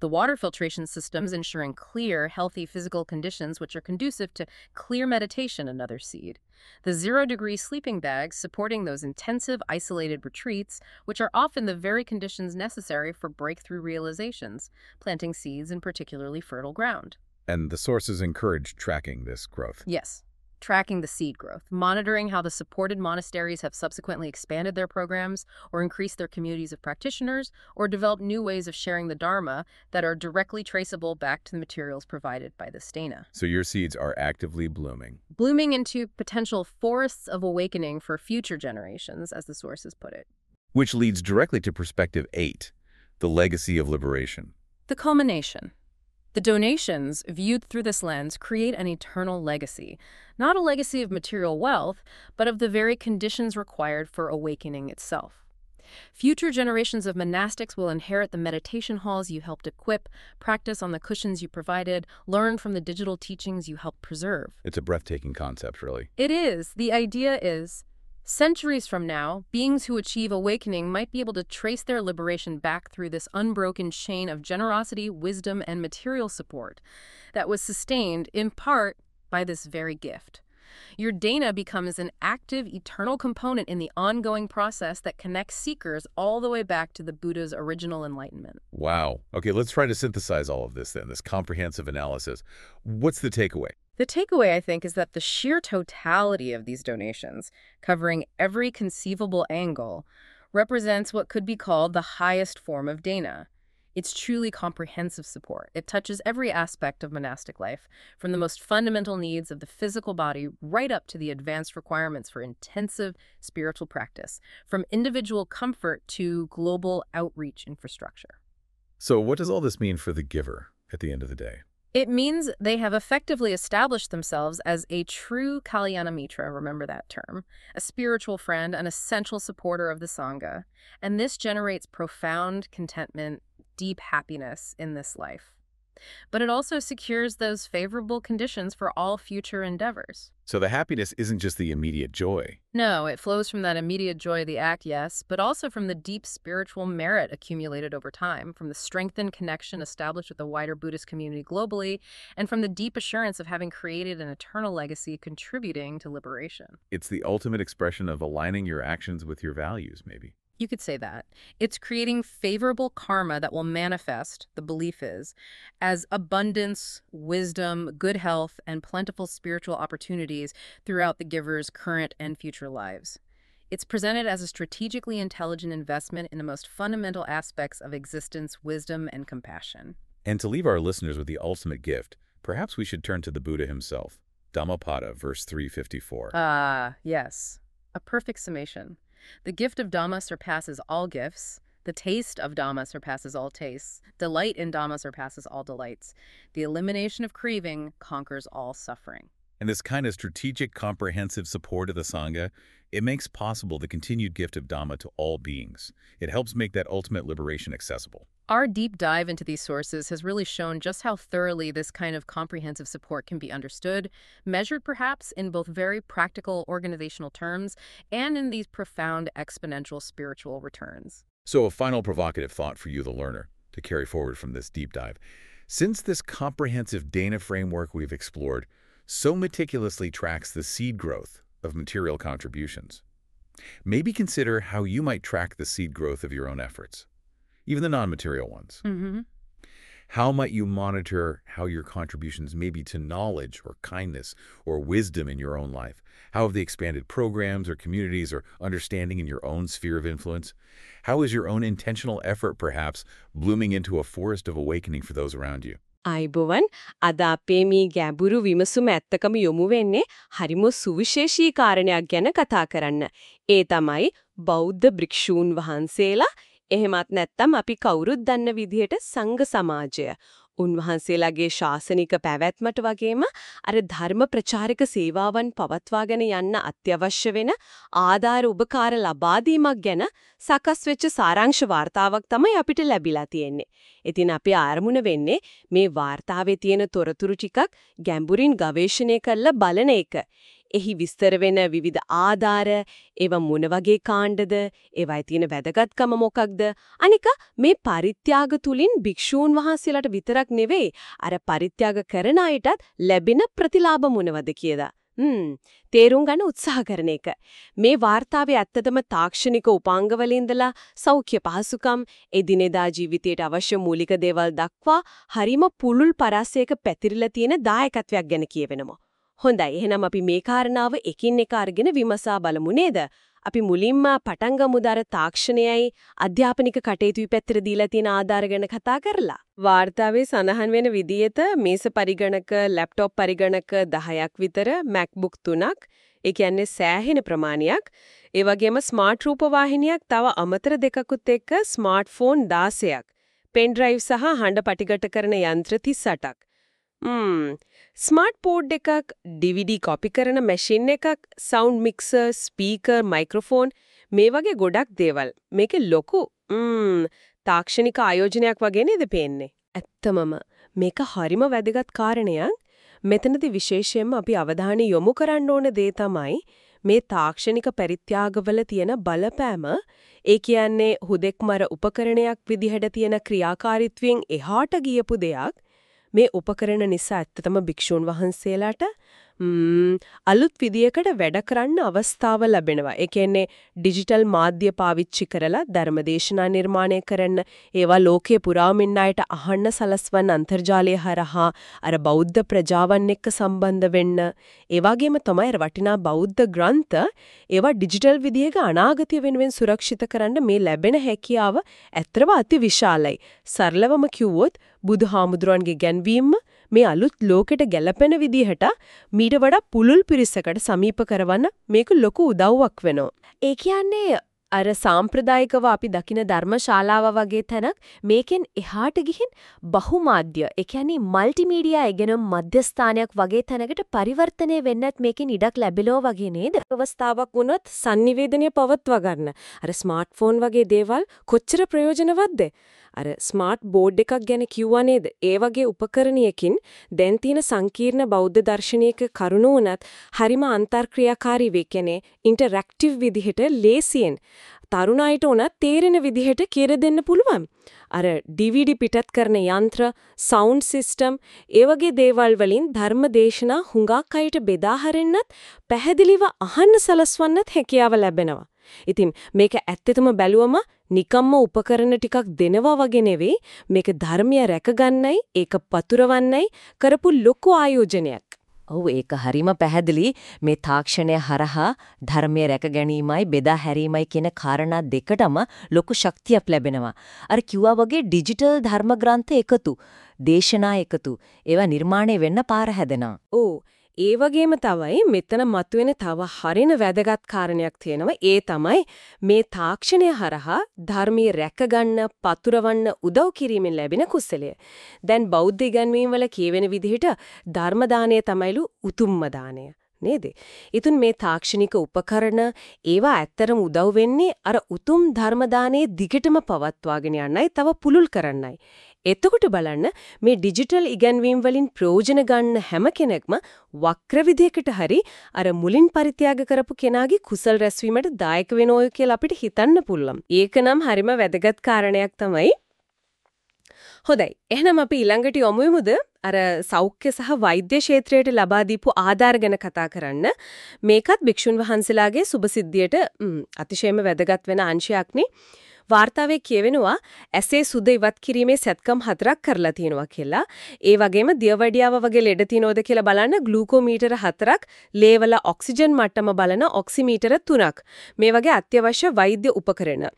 The water filtration systems ensuring clear, healthy physical conditions which are conducive to clear meditation, another seed. The zero-degree sleeping bags supporting those intensive, isolated retreats, which are often the very conditions necessary for breakthrough realizations, planting seeds in particularly fertile ground. And the sources encourage tracking this growth. Yes. Tracking the seed growth, monitoring how the supported monasteries have subsequently expanded their programs or increased their communities of practitioners or developed new ways of sharing the Dharma that are directly traceable back to the materials provided by the Stena. So your seeds are actively blooming. Blooming into potential forests of awakening for future generations, as the sources put it. Which leads directly to perspective eight, the legacy of liberation. The culmination. The donations, viewed through this lens, create an eternal legacy. Not a legacy of material wealth, but of the very conditions required for awakening itself. Future generations of monastics will inherit the meditation halls you helped equip, practice on the cushions you provided, learn from the digital teachings you helped preserve. It's a breathtaking concept, really. It is. The idea is centuries from now, beings who achieve awakening might be able to trace their liberation back through this unbroken chain of generosity, wisdom, and material support that was sustained, in part, by this very gift. Your dana becomes an active, eternal component in the ongoing process that connects seekers all the way back to the Buddha's original enlightenment. Wow. Okay, let's try to synthesize all of this then, this comprehensive analysis. What's the takeaway? The takeaway, I think, is that the sheer totality of these donations, covering every conceivable angle, represents what could be called the highest form of dana. It's truly comprehensive support. It touches every aspect of monastic life, from the most fundamental needs of the physical body right up to the advanced requirements for intensive spiritual practice, from individual comfort to global outreach infrastructure. So what does all this mean for the giver at the end of the day? It means they have effectively established themselves as a true Kalyana Mitra, remember that term, a spiritual friend, an essential supporter of the Sangha. And this generates profound contentment, deep happiness in this life. But it also secures those favorable conditions for all future endeavors. So the happiness isn't just the immediate joy. No, it flows from that immediate joy of the act, yes, but also from the deep spiritual merit accumulated over time, from the strengthened connection established with the wider Buddhist community globally, and from the deep assurance of having created an eternal legacy contributing to liberation. It's the ultimate expression of aligning your actions with your values, maybe. You could say that. It's creating favorable karma that will manifest, the belief is, as abundance, wisdom, good health, and plentiful spiritual opportunities throughout the giver's current and future lives. It's presented as a strategically intelligent investment in the most fundamental aspects of existence, wisdom, and compassion. And to leave our listeners with the ultimate gift, perhaps we should turn to the Buddha himself. Dhammapada, verse 354. Ah, yes. A perfect summation. The gift of Dhamma surpasses all gifts. The taste of Dhamma surpasses all tastes. Delight in Dhamma surpasses all delights. The elimination of craving conquers all suffering. And this kind of strategic, comprehensive support of the Sangha, it makes possible the continued gift of Dhamma to all beings. It helps make that ultimate liberation accessible. Our deep dive into these sources has really shown just how thoroughly this kind of comprehensive support can be understood, measured perhaps in both very practical organizational terms and in these profound exponential spiritual returns. So a final provocative thought for you, the learner, to carry forward from this deep dive. Since this comprehensive Dana framework we've explored so meticulously tracks the seed growth of material contributions, maybe consider how you might track the seed growth of your own efforts even the non-material ones. Mm-hmm. How might you monitor how your contributions maybe to knowledge or kindness or wisdom in your own life? How have they expanded programs or communities or understanding in your own sphere of influence? How is your own intentional effort, perhaps, blooming into a forest of awakening for those around you? අයිබෝවන් අද අපේ මේ ගැඹුරු විමසුම ඇත්තකම යොමු වෙන්නේ හරිම සුවිශේෂී කාරණයක් ගැන කතා කරන්න. ඒ තමයි බෞද්ධ භික්ෂූන් වහන්සේලා එහෙමත් නැත්නම් අපි කවුරුත් දන්න විදිහට සංඝ සමාජය උන්වහන්සේලාගේ ශාසනික පැවැත්මට වගේම අර ධර්ම ප්‍රචාරක සේවාවන් පවත්වාගෙන යන්න අත්‍යවශ්‍ය වෙන ආධාර උපකාර ලබා ගැන සකස් වෙච්ච සාරාංශ වார்த்தාවක් තමයි අපිට ලැබිලා තියෙන්නේ. ඉතින් අපි ආරමුණ වෙන්නේ මේ වார்த்தාවේ තියෙන තොරතුරු ටිකක් ගැඹුරින් ගවේෂණය කරලා බලන එක. එහි විස්තර වෙන විවිධ ආධාර, ඒව මොන වගේ කාණ්ඩද, ඒවයි තියෙන වැදගත්කම මොකක්ද? අනික මේ පරිත්‍යාග තුලින් භික්ෂූන් වහන්සේලාට විතරක් නෙවෙයි අර පරිත්‍යාග කරන අයටත් ලැබෙන ප්‍රතිලාභ මොනවද කියලා. හ්ම් තේරුම් ගන්න උත්සාහ කරන එක මේ වார்த்தාවේ ඇත්තදම තාක්ෂණික උපාංගවල ඉඳලා සෞඛ්‍ය පහසුකම් එදිනෙදා ජීවිතයට අවශ්‍ය මූලික දේවල් දක්වා හරිම පුළුල් පරාසයක පැතිරිලා තියෙන දායකත්වයක් ගැන කියවෙනවා හොඳයි එහෙනම් අපි මේ කාරණාව එකින් එක අරගෙන විමසා බලමු නේද? අපි මුලින්ම පටන් ගමුදර තාක්ෂණයයි අධ්‍යාපනික කටයුතු පැත්තට දීලා තියෙන ආධාර ගැන කතා කරලා. වාර්තාවේ සඳහන් වෙන විදිහට මේස පරිගණක, ලැප්ටොප් පරිගණක 10ක් විතර, MacBook 3ක්, ඒ කියන්නේ සෑහෙන ප්‍රමාණයක්, ඒ වගේම ස්මාර්ට් රූප වාහිනියක් තව අමතර දෙකකුත් එක්ක ස්මාර්ට්ෆෝන් 16ක්. පෙන් ඩ්‍රයිව් සහ හඬ පටිගත කරන යන්ත්‍ර 38ක්. ම්ම් ස්මාර්ට් බෝඩ් එකක් DVD කොපි කරන මැෂින් එකක් සවුන්ඩ් මික්සර් ස්පීකර් මයික්‍රොෆෝන් මේ වගේ ගොඩක් දේවල් මේකේ ලොකු ම්ම් තාක්ෂණික ආයෝජනයක් වගේ නේද පේන්නේ ඇත්තමම මේක හරිම වැදගත් කාරණයක් මෙතනදී විශේෂයෙන්ම අපි අවධානය යොමු කරන්න ඕන දේ තමයි මේ තාක්ෂණික පරිත්‍යාගවල තියෙන බලපෑම ඒ කියන්නේ හුදෙක්මර උපකරණයක් විදිහට තියෙන ක්‍රියාකාරීත්වයෙන් එහාට ගියපු දෙයක් මේ උපකරණ නිසා ඇත්තටම භික්ෂුන් වහන්සේලාට අලුත් විදියකට වැඩ කරන්න අවස්ථාව ලැබෙනවා. ඒ කියන්නේ ඩිජිටල් මාධ්‍ය පාවිච්චි කරලා ධර්මදේශනා නිර්මාණය කරන්න, ඒවා ලෝකේ පුරාම ඉන්න අයට අහන්න සලස්වන අන්තර්ජාලය හරහා අර බෞද්ධ ප්‍රජාවන් එක්ක සම්බන්ධ වෙන්න, ඒ වගේම තමයි වටිනා බෞද්ධ ග්‍රන්ථ ඒවා ඩිජිටල් විදියක අනාගතය වෙනුවෙන් සුරක්ෂිත කරන්න මේ ලැබෙන හැකියාව ඇත්තම අති විශාලයි. සරලවම කිව්වොත් බුදුහාමුදුරන්ගේ ගැන්වීම මේ අලුත් ලෝකෙට ගැලපෙන විදිහට මීට වඩා පුළුල් පිරිසකට සමීප කරවන්න මේක ලොකු උදව්වක් වෙනවා. ඒ කියන්නේ අර සාම්ප්‍රදායිකව අපි දකින ධර්මශාලාව වගේ තැනක් මේකෙන් එහාට ගිහින් බහුමාධ්‍ය ඒ කියන්නේ මල්ටිමීඩියා ඉගෙනුම් මධ්‍යස්ථානයක් වගේ තැනකට පරිවර්තනය වෙන්නත් මේකෙන් ඉඩක් ලැබෙලෝ වගේ නේද? අවස්ථාවක් වුණොත් sannivedanaya පවත්වා ගන්න. අර ස්මාර්ට්ෆෝන් වගේ දේවල් කොච්චර ප්‍රයෝජනවත්ද? අර ස්මාර්ට් බෝඩ් එකක් ගැන කිව්වා නේද? ඒ වගේ උපකරණයකින් දැන් තියෙන සංකීර්ණ බෞද්ධ දර්ශනයක කරුණු උනත් හරිම අන්තර්ක්‍රියාකාරී වෙකනේ ඉන්ටරැක්ටිව් විදිහට ලේසියෙන් තරුණ අයට උනත් තේරෙන විදිහට කියලා දෙන්න පුළුවන්. අර DVD පිටත් කරන යන්ත්‍ර, සවුන්ඩ් සිස්ටම්, ඒ වගේ දේවල් වලින් ධර්ම දේශනා හුඟක් අයට බෙදා හරින්නත් පැහැදිලිව අහන්න සලස්වන්නත් හැකියාව ලැබෙනවා. ඉතින් මේක ඇත්තටම බැලුවම නිකම්ම උපකරණ ටිකක් දෙනවා වගේ නෙවෙයි මේක ධර්මය රැකගන්නයි ඒක පතුරවන්නයි කරපු ලොකු ආයෝජනයක්. ඔව් ඒක හරිම පැහැදිලි මේ තාක්ෂණය හරහා ධර්මයේ රැක ගැනීමයි බෙදා හැරීමයි කියන කාරණා දෙකටම ලොකු ශක්තියක් ලැබෙනවා. අර කිව්වා වගේ ඩිජිටල් ධර්ම ග්‍රන්ථ එකතු, දේශනා එකතු ඒවා නිර්මාණය වෙන්න පාර හැදෙනවා. ඔව් ඒ වගේම තමයි මෙතන මතුවෙන තව හරින වැදගත් කාරණයක් තියෙනවා. ඒ තමයි මේ තාක්ෂණය හරහා ධර්මයේ රැකගන්න, පතුරවන්න උදව් කිරීමෙන් ලැබෙන කුසලය. දැන් බෞද්ධ ඉගැන්වීම් වල කියවෙන විදිහට ධර්ම දාණය තමයිලු උතුම්ම දාණය. නේද? ඉතින් මේ තාක්ෂණික උපකරණ ඒවා ඇත්තරම උදව් වෙන්නේ අර උතුම් ධර්ම දානයේ දිගටම පවත්වාගෙන යන්නයි තව පුළුල් කරන්නයි. එතකොට බලන්න මේ ඩිජිටල් ඉගැන්වීම් වලින් ප්‍රයෝජන ගන්න හැම කෙනෙක්ම වක්‍ර විදියකට හරි අර මුලින් පරිත්‍යාග කරපු කෙනාගේ කුසල් රැස්වීමට දායක වෙනෝය කියලා අපිට හිතන්න පුළුවන්. ඒකනම් හරිම වැදගත් කාරණයක් තමයි. හොඳයි. එහෙනම් අපි ඊළඟට යමු යමුද අර සෞඛ්‍ය සහ වෛද්‍ය ක්ෂේත්‍රයට ලබා දීපු ආධාර ගැන කතා කරන්න. මේකත් භික්ෂුන් වහන්සේලාගේ සුබසිද්ධියට අතිශයම වැදගත් වෙන අංශයක්නේ. වාර්තාවේ කියවෙනවා ඇසේ සුද ඉවත් කිරීමේ සැත්කම් හතරක් කරලා තියෙනවා කියලා. ඒ වගේම දියවැඩියාව වගේ ලෙඩ තියනෝද කියලා බලන්න ග්ලූකෝමීටර හතරක්, ලේවල ඔක්සිජන් මට්ටම බලන ඔක්සිමීටර තුනක්. මේ වගේ අත්‍යවශ්‍ය වෛද්‍ය උපකරණ.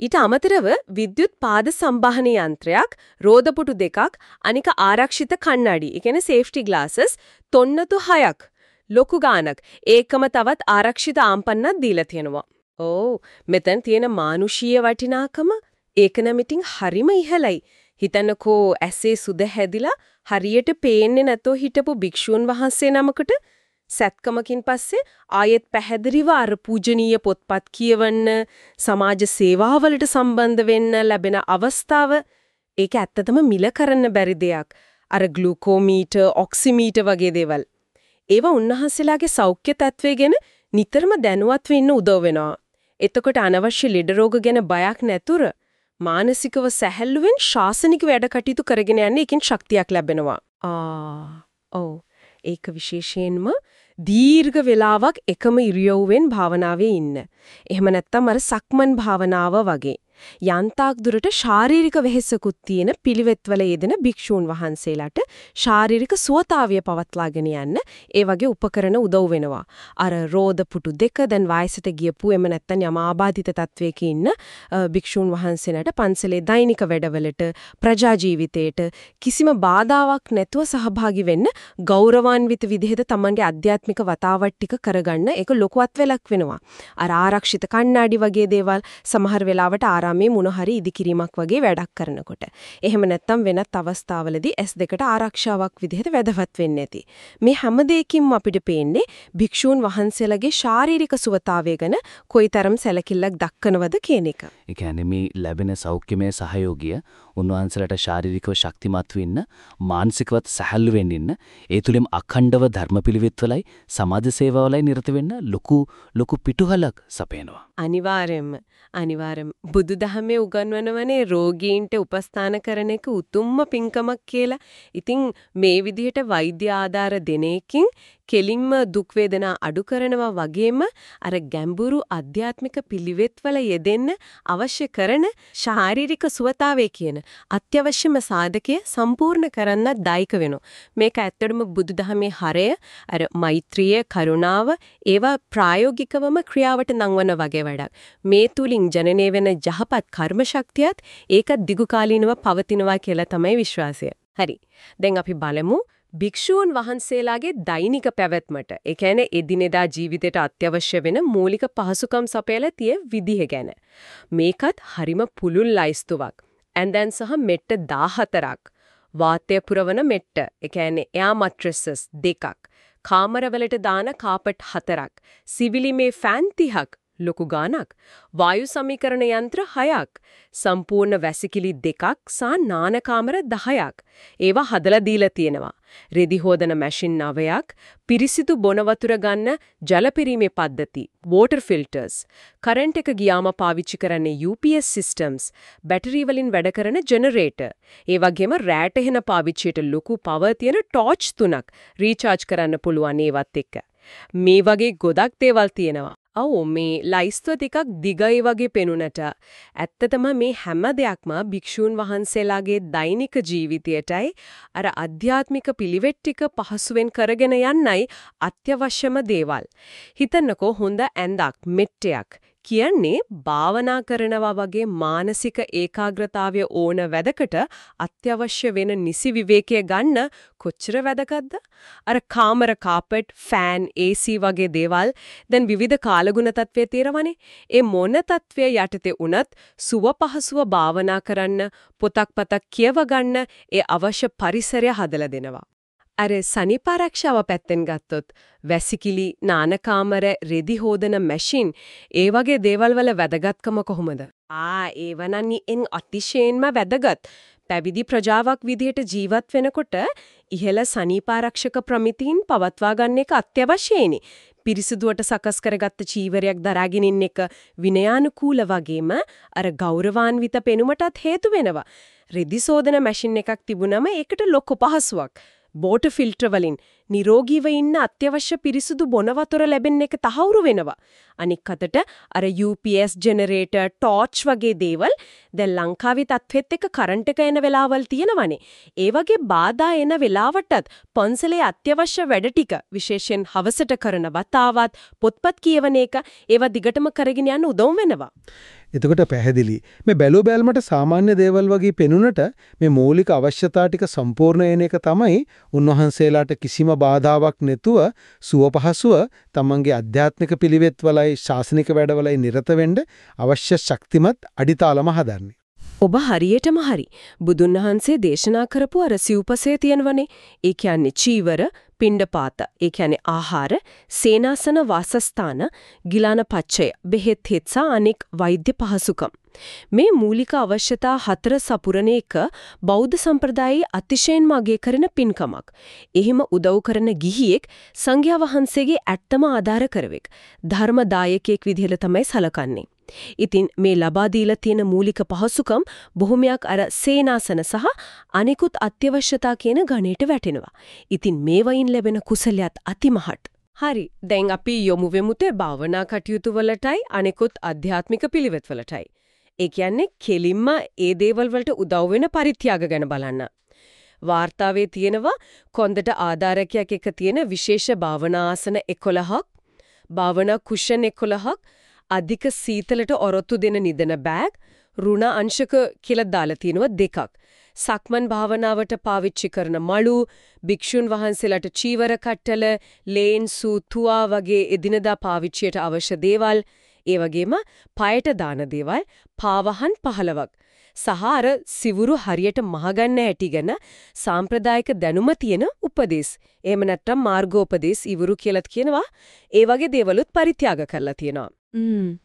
ඊට අමතරව විද්‍යුත් පාද සම්බාහන යන්ත්‍රයක්, රෝදපුටු දෙකක්, අනික ආරක්ෂිත කණ්ණාඩි, ඒ කියන්නේ සේෆ්ටි ග්ලාසස් තොන්නතු හයක්. ලොකු ගානක්. ඒකම තවත් ආරක්ෂිත ආම්පන්නක් දීලා තියෙනවා. ඕ මෙතන තියෙන මානුෂීය වටිනාකම ඒක නැමිටින් හරිම ඉහළයි. හිතන්නකෝ ඇසේ සුද හැදිලා හරියට පේන්නේ නැතෝ හිටපු භික්ෂුන් වහන්සේ නමකට සැත්කමකින් පස්සේ ආයෙත් පැහැදිලිව අර පූජනීය පොත්පත් කියවන්න සමාජ සේවාවලට සම්බන්ධ වෙන්න ලැබෙන අවස්ථාව ඒක ඇත්තටම මිල කරන්න බැරි දෙයක්. අර ග්ලූකෝමීටර්, ඔක්සිමීටර් වගේ දේවල්. ඒවා උන්වහන්සේලාගේ සෞඛ්‍ය තත්ත්වය ගැන නිතරම දැනුවත් වෙන්න උදව් වෙනවා. එතකොට අනවශ්‍ය ලෙඩ රෝග ගැන බයක් නැතුර මානසිකව සැහැල්ලුවෙන් ශාසනික වැඩ කටයුතු කරගෙන යන්න එකෙන් ශක්තියක් ලැබෙනවා. ආ ඔව් ඒක විශේෂයෙන්ම දීර්ඝ වේලාවක් එකම ඉරියව්වෙන් භාවනාවේ ඉන්න. එහෙම නැත්නම් අර සක්මන් භාවනාව වගේ. යන්තාක් දුරට ශාරීරික වෙහෙසකුත් තියෙන පිළිවෙත්වල යෙදෙන භික්ෂූන් වහන්සේලාට ශාරීරික සුවතාවිය පවත්වාගෙන යන්න ඒ වගේ උපකරණ උදව් වෙනවා. අර රෝද පුටු දෙක දැන් වයසට ගියපු එම නැත්තම් යම ආබාධිත තත්වයක ඉන්න භික්ෂූන් වහන්සේලාට පන්සලේ දෛනික වැඩවලට ප්‍රජා ජීවිතයට කිසිම බාධාවක් නැතුව සහභාගී වෙන්න ගෞරවාන්විත විදිහට තමන්ගේ අධ්‍යාත්මික වතාවත් ටික කරගන්න ඒක ලොකුවත් වෙලක් වෙනවා. අර ආරක්ෂිත කණ්ණාඩි වගේ දේවල් සමහර වෙලාවට ආරාමයේ මොන හරි ඉදිකිරීමක් වගේ වැඩක් කරනකොට. එහෙම නැත්නම් වෙනත් අවස්ථාවලදී S2ට ආරක්ෂාවක් විදිහට වැදගත් වෙන්නේ නැති. මේ හැම දෙයකින්ම අපිට පේන්නේ භික්ෂූන් වහන්සේලාගේ ශාරීරික සුවතාවය ගැන කොයිතරම් සැලකිල්ලක් දක්වනවද කියන එක. ඒ කියන්නේ මේ ලැබෙන සෞඛ්‍යමය සහයෝගය උන්වහන්සේලාට ශාරීරිකව ශක්තිමත් වෙන්න, මානසිකවත් සැහැල්ලු වෙන්න ඉන්න, ඒ තුලින් අඛණ්ඩව ධර්මපිළිවෙත්වලයි සමාජ සේවාවලයි නිරත වෙන්න ලොකු ලොකු පිටුහලක් සපයනවා. අනිවාර්යෙන්ම අනිවාර්යෙන්ම බුදුදහමේ උගන්වනවනේ රෝගීන්ට උපස්ථාන කරන එක උතුම්ම පින්කමක් කියලා. ඉතින් මේ විදිහට වෛද්‍ය ආධාර දෙන එකකින් කෙලින්ම දුක් වේදනා අඩු කරනවා වගේම අර ගැඹුරු අධ්‍යාත්මික පිළිවෙත්වල යෙදෙන්න අවශ්‍ය කරන ශාරීරික සුවතාවේ කියන අත්‍යවශ්‍යම සාධකය සම්පූර්ණ කරන්න දායක වෙනවා. මේක ඇත්තටම බුදුදහමේ හරය අර මෛත්‍රිය කරුණාව ඒවා ප්‍රායෝගිකවම ක්‍රියාවට නංවන වගේ වැඩක්. මේ තුලින් ජනනය වෙන යහපත් කර්ම ශක්තියත් ඒක දිගුකාලීනව පවතිනවා කියලා තමයි විශ්වාසය. හරි. දැන් අපි බලමු භික්ෂූන් වහන්සේලාගේ දෛනික පැවැත්මට ඒ කියන්නේ එදිනෙදා ජීවිතයට අත්‍යවශ්‍ය වෙන මූලික පහසුකම් සපයලා තිය විදිහ ගැන. මේකත් හරිම පුළුල් ලයිස්තුවක්. ඇඳන් සහ මෙට්ට 14ක්. වාතය පුරවන මෙට්ට. ඒ කියන්නේ එයා මැට්‍රෙසස් දෙකක්. කාමරවලට දාන කාපට් හතරක්. සිවිලි මේ ෆෑන් 30ක්. ලොකු ගාණක් වායු සමීකරණ යන්ත්‍ර 6ක් සම්පූර්ණ වැසිකිලි දෙකක් සහ නාන කාමර 10ක් ඒවා හදලා දීලා තියෙනවා. රෙදි හොදන මැෂින් 9ක් පිරිසිදු බොන වතුර ගන්න ජලපිරීමේ පද්ධති වෝටර් ෆිල්ටර්ස් කරන්ට් එක ගියාම පාවිච්චි කරන්නේ UPS සිස්ටම්ස් බැටරි වලින් වැඩ කරන ජෙනරේටර් ඒ වගේම රෑට එහෙන පාවිච්චියට ලොකු පවර් තියෙන ටෝච් තුනක් රීචාර්ජ් කරන්න පුළුවන් ඒවත් එක්ක. මේ වගේ ගොඩක් දේවල් තියෙනවා. ඔව් මේ ලයිස්තුව ටිකක් දිගයි වගේ පෙනුනට ඇත්තටම මේ හැම දෙයක්ම භික්ෂූන් වහන්සේලාගේ දෛනික ජීවිතයටයි අර අධ්‍යාත්මික පිළිවෙත් ටික පහසුවෙන් කරගෙන යන්නයි අත්‍යවශ්‍යම දේවල්. හිතන්නකෝ හොඳ ඇඳක් මෙට්ටයක් කියන්නේ භාවනා කරනවා වගේ මානසික ඒකාග්‍රතාවය ඕන වැඩකට අත්‍යවශ්‍ය වෙන නිසි විවේකයේ ගන්න කොච්චර වැදගත්ද? අර කාමර කාපට්, ෆෑන්, AC වගේ දේවල් දැන් විවිධ කාලගුණ තත්ත්වයේ තියෙනවනේ. ඒ මොන තත්ත්වය යටතේ උනත් සුව පහසුව භාවනා කරන්න, පොතක් පතක් කියව ගන්න ඒ අවශ්‍ය පරිසරය හදලා දෙනවා. අර සනිපාරක්ෂාව පැත්තෙන් ගත්තොත් වැසිකිලි නානකාමර රෙදි හොදන මැෂින් ඒ වගේ දේවල් වල වැදගත්කම කොහොමද? ආ ඒවනන්නින් අතිශයින්ම වැදගත්. පැවිදි ප්‍රජාවක් විදිහට ජීවත් වෙනකොට ඉහළ සනීපාරක්ෂක ප්‍රමිතීන් පවත්වා ගන්න එක අත්‍යවශ්‍යයිනේ. පිරිසිදුවට සකස් කරගත්ත චීවරයක් දරාගෙන ඉන්න එක විනයානුකූල වගේම අර ගෞරවාන්විත පෙනුමටත් හේතු වෙනවා. රෙදි සෝදන මැෂින් එකක් තිබුණම ඒකට ලොකු පහසුවක්. బోటు ఫిల్టర్వలిన్ නිරෝගීව ඉන්න අත්‍යවශ්‍ය පිරිසුදු බොන වතුර ලැබෙන්න එක තහවුරු වෙනවා. අනික් අතට අර UPS ජෙනරේටර්, ටෝච් වගේ දේවල් දැන් ලංකාවේ තත්ත්වෙත් එක්ක කරන්ට් එක එන වෙලාවල් තියෙනවනේ. ඒ වගේ බාධා එන වෙලාවටත් පන්සලේ අත්‍යවශ්‍ය වැඩ ටික විශේෂයෙන් හවසට කරන වතාවත් පොත්පත් කියවන එක ඒවා දිගටම කරගෙන යන්න උදව් වෙනවා. එතකොට පැහැදිලි මේ බැලු බැලමට සාමාන්‍ය දේවල් වගේ පෙනුනට මේ මৌলিক අවශ්‍යතා ටික සම්පූර්ණ වෙන එක තමයි උන්වහන්සේලාට කිසිම බාධාවක් නැතුව සුව පහසුව තමන්ගේ අධ්‍යාත්මික පිළිවෙත් වලයි ශාසනික වැඩවලයි නිරත වෙන්න අවශ්‍ය ශක්තිමත් අඩිතාලම හදන්නේ. ඔබ හරියටම හරි. බුදුන් වහන්සේ දේශනා කරපු අර සිව්පසය තියෙනවනේ. ඒ කියන්නේ චීවර, පිණ්ඩපාත, ඒ කියන්නේ ආහාර, සේනාසන වාසස්ථාන, ගිලාන පච්චය, බෙහෙත් හෙත්සා අනෙක් වෛද්‍ය පහසුකම්. මේ මූලික අවශ්‍යතා හතර සපුරන එක බෞද්ධ සම්ප්‍රදායේ අතිශයින්ම අගය කරන පින්කමක්. එහෙම උදව් කරන ගිහියෙක් සංඝයා වහන්සේගේ ඇත්තම ආධාර කරවෙක්. ධර්මදායකයෙක් විදිහට තමයි සලකන්නේ. ඉතින් මේ ලබා දීලා තියෙන මූලික පහසුකම් බොහොමයක් අර සේනාසන සහ අනිකුත් අත්‍යවශ්‍යතා කියන ගණයට වැටෙනවා. ඉතින් මේවයින් ලැබෙන කුසලයක් අතිමහත්. හරි දැන් අපි යොමු වෙමුතේ භාවනා කටයුතු වලටයි අනිකුත් ආධ්‍යාත්මික පිළිවෙත් වලටයි. ඒ කියන්නේ කෙලින්ම ඒ දේවල් වලට උදව් වෙන පරිත්‍යාග ගැන බලන්න. වාර්තාවේ තියෙනවා කොන්දට ආධාරකයක් එක තියෙන විශේෂ භාවනා ආසන 11ක්, භාවනා කුෂන් 11ක්, අධික සීතලට ඔරොත්තු දෙන නිදන බෑග්, රුණ අංශක කියලා දාලා තියෙනවා දෙකක්. සක්මන් භාවනාවට පාවිච්චි කරන මළු, භික්ෂුන් වහන්සේලාට චීවර කට්ටල, ලේන්සු, තුවා වගේ එදිනදා පාවිච්චියට අවශ්‍ය දේවල් ඒ වගේම පයට දාන දේවල් පාවහන් 15ක්. සහ අර සිවුරු හරියට මහගන්න හැටි ගැන සාම්ප්‍රදායික දැනුම තියෙන උපදේශ. එහෙම නැත්නම් මාර්ගෝපදේශ ඉවුරු කියලාත් කියනවා. ඒ වගේ දේවලුත් පරිත්‍යාග කරලා තියෙනවා.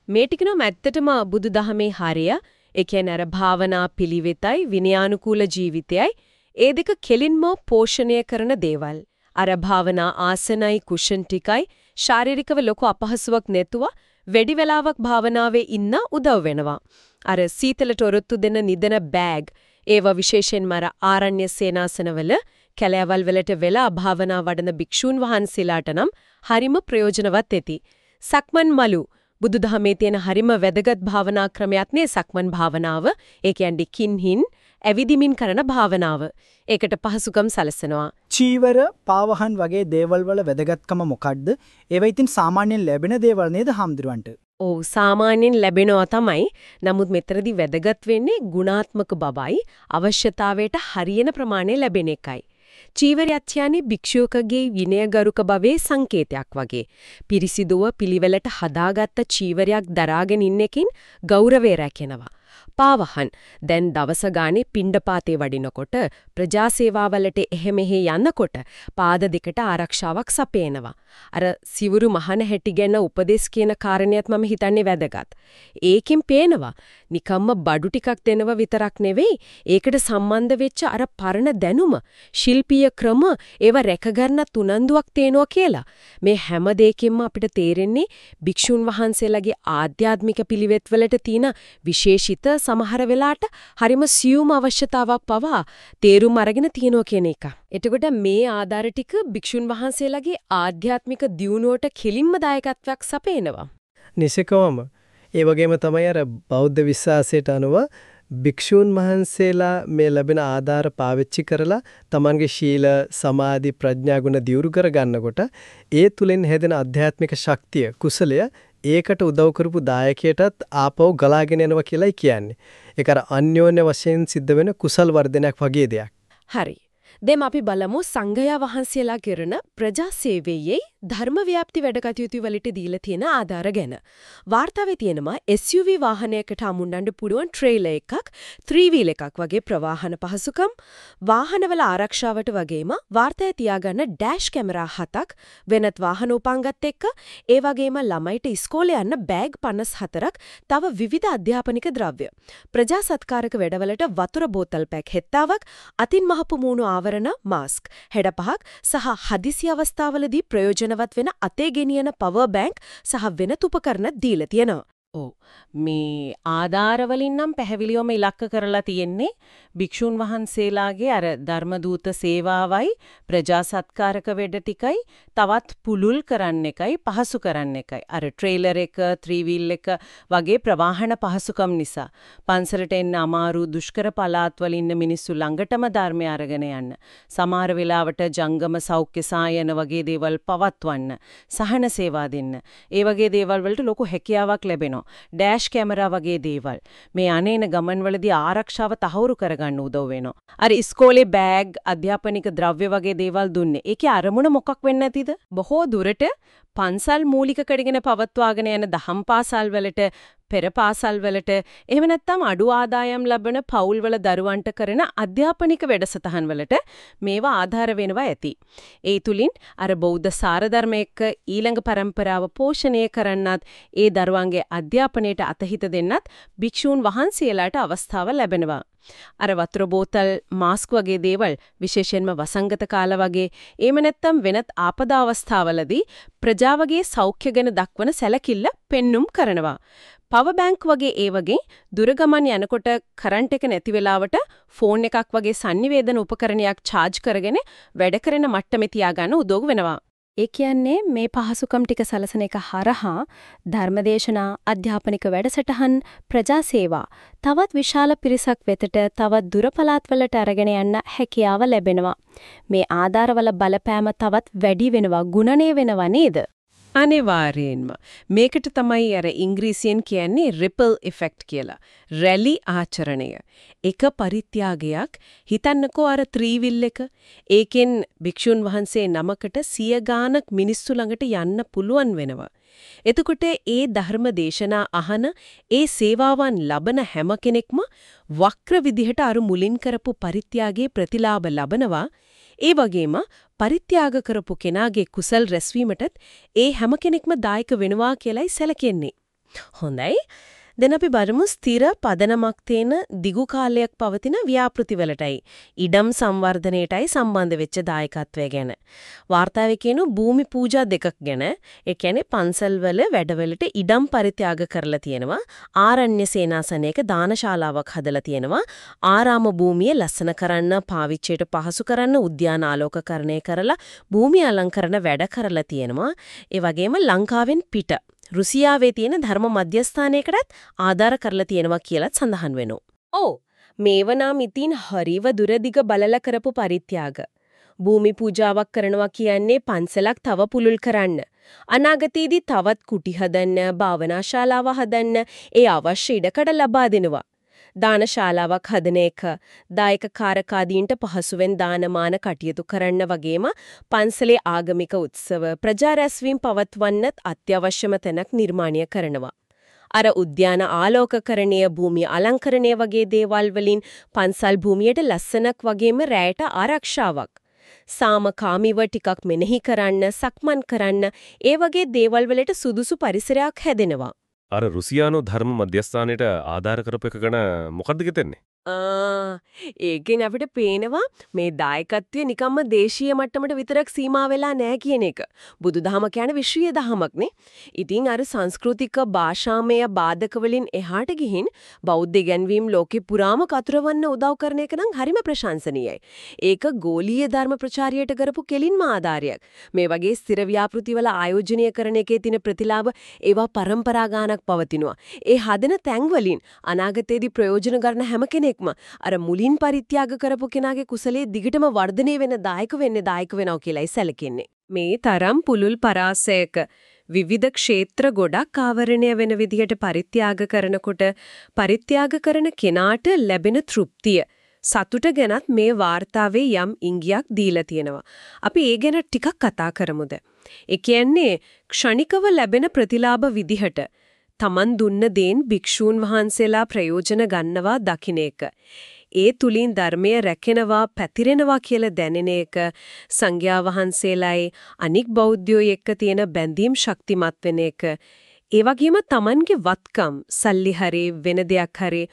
මේ ටික නම් ඇත්තටම බුදුදහමේ හරය ඒ කියන්නේ අර භාවනා පිළිවෙතයි විනයානුකූල ජීවිතයයි ඒ දෙක කෙලින්ම පෝෂණය කරන දේවල්. අර භාවනා ආසනයි කුෂන් ටිකයි ශාරීරිකව ලොකු අපහසුාවක් නැතුව වැඩි වෙලාවක් භාවනාවේ ඉන්න උදව් වෙනවා. අර සීතලට ඔරොත්තු දෙන නිදන බෑග් ඒව විශේෂයෙන්ම අර ආරණ්‍ය සේනාසනවල කැලෑවල් වලට වෙලා භාවනා වඩන භික්ෂූන් වහන්සේලාට නම් හරිම ප්‍රයෝජනවත් ඇති. සක්මන් මලු බුදුදහමේ තියෙන හරිම වැදගත් භාවනා ක්‍රමයක් නේ සක්මන් භාවනාව. ඒ කියන්නේ කින්හින් ඇවිදිමින් කරන භාවනාව. ඒකට පහසුකම් සැලසෙනවා. චීවර පාවහන් වගේ දේවල් වල වැදගත්කම මොකක්ද? ඒවා ඉතින් සාමාන්‍යයෙන් ලැබෙන දේවල් නේද හම්දුරන්ට? ඔව් සාමාන්‍යයෙන් ලැබෙනවා තමයි. නමුත් මෙතරදී වැදගත් වෙන්නේ ගුණාත්මක බවයි අවශ්‍යතාවයට හරියන ප්‍රමාණය ලැබෙන එකයි. චීවරයත් කියන්නේ භික්ෂුවකගේ විනයගරුක භවයේ සංකේතයක් වගේ. පිරිසිදුව පිළිවෙලට හදාගත්ත චීවරයක් දරාගෙන ඉන්න එකකින් ගෞරවය රැකෙනවා. පාවහන් දැන් දවස ගානේ පිණ්ඩපාතේ වඩිනකොට ප්‍රජා සේවාවලට එහෙ මෙහෙ යනකොට පාද දෙකට ආරක්ෂාවක් සපේනවා. අර සිවුරු මහන හැටි ගැන උපදෙස් කියන කාරණේත් මම හිතන්නේ වැදගත්. ඒකෙන් පේනවා නිකම්ම බඩු ටිකක් දෙනව විතරක් නෙවෙයි ඒකට සම්බන්ධ වෙච්ච අර පරණ දැනුම ශිල්පීය ක්‍රම ඒව රැකගන්න තුනන්දුවක් තේනවා කියලා. මේ හැම දෙයකින්ම අපිට තේරෙන්නේ භික්ෂුන් වහන්සේලාගේ ආධ්‍යාත්මික පිළිවෙත්වලට තියෙන විශේෂිත සමහර වෙලාවට හරිම සියුම් අවශ්‍යතාවක් පවා තේරුම් අරගෙන තියෙනවා කියන එක. එතකොට මේ ආධාර ටික භික්ෂුන් වහන්සේලාගේ ආධ්‍යාත්මික දියුණුවට කෙලින්ම දායකත්වයක් සපයනවා. නිසකවම ඒ වගේම තමයි අර බෞද්ධ විශ්වාසයට අනුව භික්ෂූන් වහන්සේලා මේ ලැබෙන ආධාර පාවිච්චි කරලා තමන්ගේ ශීල සමාධි ප්‍රඥා ගුණ දියුරු කරගන්නකොට ඒ තුලින් හැදෙන ආධ්‍යාත්මික ශක්තිය කුසලය ඒකට උදව් කරපු දායකයටත් ආපහු ගලාගෙන යනවා කියලායි කියන්නේ. ඒක අර අන්‍යෝන්‍ය වශයෙන් සිද්ධ වෙන කුසල් වර්ධනයක් වගේ දෙයක්. හරි. දැන් අපි බලමු සංඝයා වහන්සේලා කරන ප්‍රජා සේවයේ ධර්ම ව්‍යාප්ති වැඩකටයුතු වලට දීලා තියෙන ආධාර ගැන. වාර්තාවේ තියෙනවා SUV වාහනයකට අමුණන්න පුළුවන් ට්‍රේලර් එකක්, 3 wheel එකක් වගේ ප්‍රවාහන පහසුකම්, වාහනවල ආරක්ෂාවට වගේම වාර්තාවේ තියාගන්න ඩෑෂ් කැමරා හතක්, වෙනත් වාහන උපංගත් එක්ක, ඒ වගේම ළමයිට ඉස්කෝලේ යන්න බෑග් 54ක්, තව විවිධ අධ්‍යාපනික ද්‍රව්‍ය. ප්‍රජා සත්කාරක වැඩවලට වතුර බෝතල් පැක් හෙත්තාවක්, අතින් මහපු මූණු ආවරණ මාස්ක්, හෙඩ පහක් සහ හදිසි අවස්ථාවලදී ප්‍රයෝජනවත් වෙන අතේ ගෙනියන පවර් බැංක් සහ වෙනත් උපකරණ දීලා තියෙනවා. ඔව්. මේ ආධාර වලින් නම් පැහැදිලිවම ඉලක්ක කරලා තියෙන්නේ භික්ෂුන් වහන්සේලාගේ අර ධර්මදූත සේවාවයි ප්‍රජා සත්කාරක වෙඩ ටිකයි තවත් පුලුල් කරන්න එකයි පහසු කරන්න එකයි. අර ට්‍රේලර් එක ත්‍රී වීල් එක වගේ ප්‍රවාහන පහසුකම් නිසා. පන්සලට එන්න අමාරු දුෂ්කර පළාත් වල ඉන්න මිනිස්සු ළඟටම ධර්මය අරගෙන යන්න. සමහර වෙලාවට ජංගම සෞඛ්‍ය සායන වගේ දේවල් පවත්වන්න සහන සේවා දෙන්න. ඒ වගේ දේවල් වලට ලොකු හැකියාවක් ලැබෙනවා. ඩෑෂ් කැමරා වගේ දේවල් මේ අනේන ගමන්වලදී ආරක්ෂාව තහවුරු කරගන්න උදව් වෙනවා. අර ඉස්කෝලේ බෑග් අධ්‍යාපනික ද්‍රව්‍ය වගේ දේවල් දුන්නේ. ඒකේ අරමුණ මොකක් වෙන්නේ නැතිද? බොහෝ දුරට පන්සල් මූලික කඩගෙන පවත්වාගෙන යන දහම් පාසල් වලට පෙර පාසල් වලට එහෙම නැත්නම් අඩු ආදායම් ලබන පවුල්වල දරුවන්ට කරන අධ්‍යාපනික වැඩසටහන් වලට මේවා ආධාර වෙනවා ඇති. ඒ තුලින් අර බෞද්ධ සාරධර්ම එක්ක ඊළඟ પરම්පරාව පෝෂණය කරන්නත් ඒ දරුවන්ගේ අධ්‍යාපනයට අතහිත දෙන්නත් භික්ෂූන් වහන්සේලාට අවස්ථාව ලැබෙනවා. අර වතුර බෝතල් මාස්ක් වගේ දේවල් විශේෂයෙන්ම වසංගත කාල වගේ එහෙම නැත්නම් වෙනත් ආපදා අවස්ථාවලදී ප්‍රජාවගේ සෞඛ්‍ය ගැන දක්වන සැලකිල්ල පෙන්눔 කරනවා. පවර් බැංක් වගේ ඒ වගේ දුරගමන් යනකොට කරන්ට් එක නැති වෙලාවට ෆෝන් එකක් වගේ sannivedana උපකරණයක් charge කරගෙන වැඩ කරන මට්ටමේ තියාගන්න උදව් වෙනවා. ඒ කියන්නේ මේ පහසුකම් ටික සලසන එක හරහා ධර්මදේශනා අධ්‍යාපනික වැඩසටහන් ප්‍රජා සේවා තවත් විශාල පිරිසක් වෙතට තවත් දුර පළාත්වලට අරගෙන යන්න හැකියාව ලැබෙනවා. මේ ආධාරවල බලපෑම තවත් වැඩි වෙනවා ගුණණය වෙනවා නේද? අනිවාර්යෙන්ම මේකට තමයි අර ඉංග්‍රීසියෙන් කියන්නේ රිපල් ඉෆෙක්ට් කියලා. රැලි ආචරණය. එක පරිත්‍යාගයක් හිතන්නකෝ අර ත්‍රිවිල් එක. ඒකෙන් භික්ෂුන් වහන්සේ නමකට සිය ගානක් මිනිස්සු ළඟට යන්න පුළුවන් වෙනවා. එතකොට ඒ ධර්ම දේශනා අහන ඒ සේවාවන් ලබන හැම කෙනෙක්ම වක්‍ර විදිහට අර මුලින් කරපු පරිත්‍යාගයේ ප්‍රතිලාභ ලබනවා. ඒ වගේම පරිත්‍යාග කරපු කෙනාගේ කුසල් රැස්වීමටත් ඒ හැම කෙනෙක්ම දායක වෙනවා කියලයි සැලකෙන්නේ. හොඳයි. දැන් අපි බලමු ස්ථිර පදනමක් තියෙන දිගු කාලයක් පවතින ව්‍යාපෘතිවලටයි ඉඩම් සංවර්ධනයටයි සම්බන්ධ වෙච්ච දායකත්වය ගැන. වාර්තාවේ කියන භූමි පූජා දෙකක් ගැන. ඒ කියන්නේ පන්සල්වල වැඩවලට ඉඩම් පරිත්‍යාග කරලා තියෙනවා. ආරණ්‍ය සේනාසනයක දානශාලාවක් හදලා තියෙනවා. ආරාම භූමිය ලස්සන කරන්න, පාවිච්චියට පහසු කරන්න උද්‍යාන ආලෝකකරණය කරලා භූමි අලංකරණ වැඩ කරලා තියෙනවා. ඒ වගේම ලංකාවෙන් පිට රුසියාවේ තියෙන ධර්ම මධ්‍යස්ථානයකටත් ආධාර කරලා තියෙනවා කියලත් සඳහන් වෙනවා. ඔව් මේව නම් ඉතින් හරිව දුරදිග බලලා කරපු පරිත්‍යාග. භූමි පූජාවක් කරනවා කියන්නේ පන්සලක් තව පුලුල් කරන්න. අනාගතයේදී තවත් කුටි හදන්න, භාවනාශාලාව හදන්න ඒ අවශ්‍ය ඉඩකඩ ලබා දෙනවා. දානශාලාවක් හදන එක, දායක කාරකාදීන්ට පහසුවෙන් දානමාන කටයුතු කරන්න වගේම පන්සලේ ආගමික උත්සව ප්‍රජා රැස්වීම් පවත්වන්නත් අත්‍යවශ්‍යම තැනක් නිර්මාණය කරනවා. අර උද්‍යාන ආලෝකකරණීය භූමිය අලංකරණය වගේ දේවල් වලින් පන්සල් භූමියට ලස්සනක් වගේම රැයට ආරක්ෂාවක්. සාමකාමීව ටිකක් මෙනෙහි කරන්න, සක්මන් කරන්න, ඒ වගේ දේවල් වලට සුදුසු පරිසරයක් හැදෙනවා. අර රුසියානු ධර්ම මධ්‍යස්ථානයට ආධාර කරපු එක ගැන මොකද්ද හිතෙන්නේ? ආ ඒකෙන් අපිට පේනවා මේ දායකත්වය නිකම්ම දේශීය මට්ටමට විතරක් සීමා වෙලා නැහැ කියන එක. බුදුදහම කියන්නේ විශ්වීය දහමක්නේ. ඉතින් අර සංස්කෘතික භාෂාමය බාධක වලින් එහාට ගිහින් බෞද්ධ ඉගැන්වීම් ලෝකේ පුරාම කතරවන්න උදව් කරන එක නම් හරිම ප්‍රශංසනීයයි. ඒක ගෝලීය ධර්ම ප්‍රචාරයට කරපු කෙලින්ම ආධාරයක්. මේ වගේ ස්ථිර ව්‍යාපෘතිවල ආයෝජනය කරන එකේ තියෙන ප්‍රතිලාභ ඒවා પરම්පරා ගානක් පවතිනවා. ඒ හදන තැන් වලින් අනාගතයේදී ප්‍රයෝජන ගන්න හැම කෙනෙක්ම අර මුලින් පරිත්‍යාග කරපු කෙනාගේ කුසලයේ දිගටම වර්ධනය වෙන දායක වෙන්නේ දායක වෙනවා කියලායි සැලකෙන්නේ. මේ තරම් පුලුල් පරාසයක විවිධ ක්ෂේත්‍ර ගොඩක් ආවරණය වෙන විදිහට පරිත්‍යාග කරනකොට පරිත්‍යාග කරන කෙනාට ලැබෙන තෘප්තිය සතුට ගැනත් මේ වාර්තාවේ යම් ඉංගියක් දීලා තියෙනවා. අපි ඒ ගැන ටිකක් කතා කරමුද? ඒ කියන්නේ ක්ෂණිකව ලැබෙන ප්‍රතිලාභ විදිහට තමන් දුන්න දේන් භික්ෂූන් වහන්සේලා ප්‍රයෝජන ගන්නවා දකින්න එක. ඒ තුලින් ධර්මය රැකෙනවා පැතිරෙනවා කියලා දැනෙන එක සංඝයා වහන්සේලායි අනික් බෞද්ධයෝ එක්ක තියෙන බැඳීම් ශක්තිමත් වෙන එක. ඒ වගේම තමන්ගේ වත්කම් සල්ලි හරි වෙන දෙයක් හරි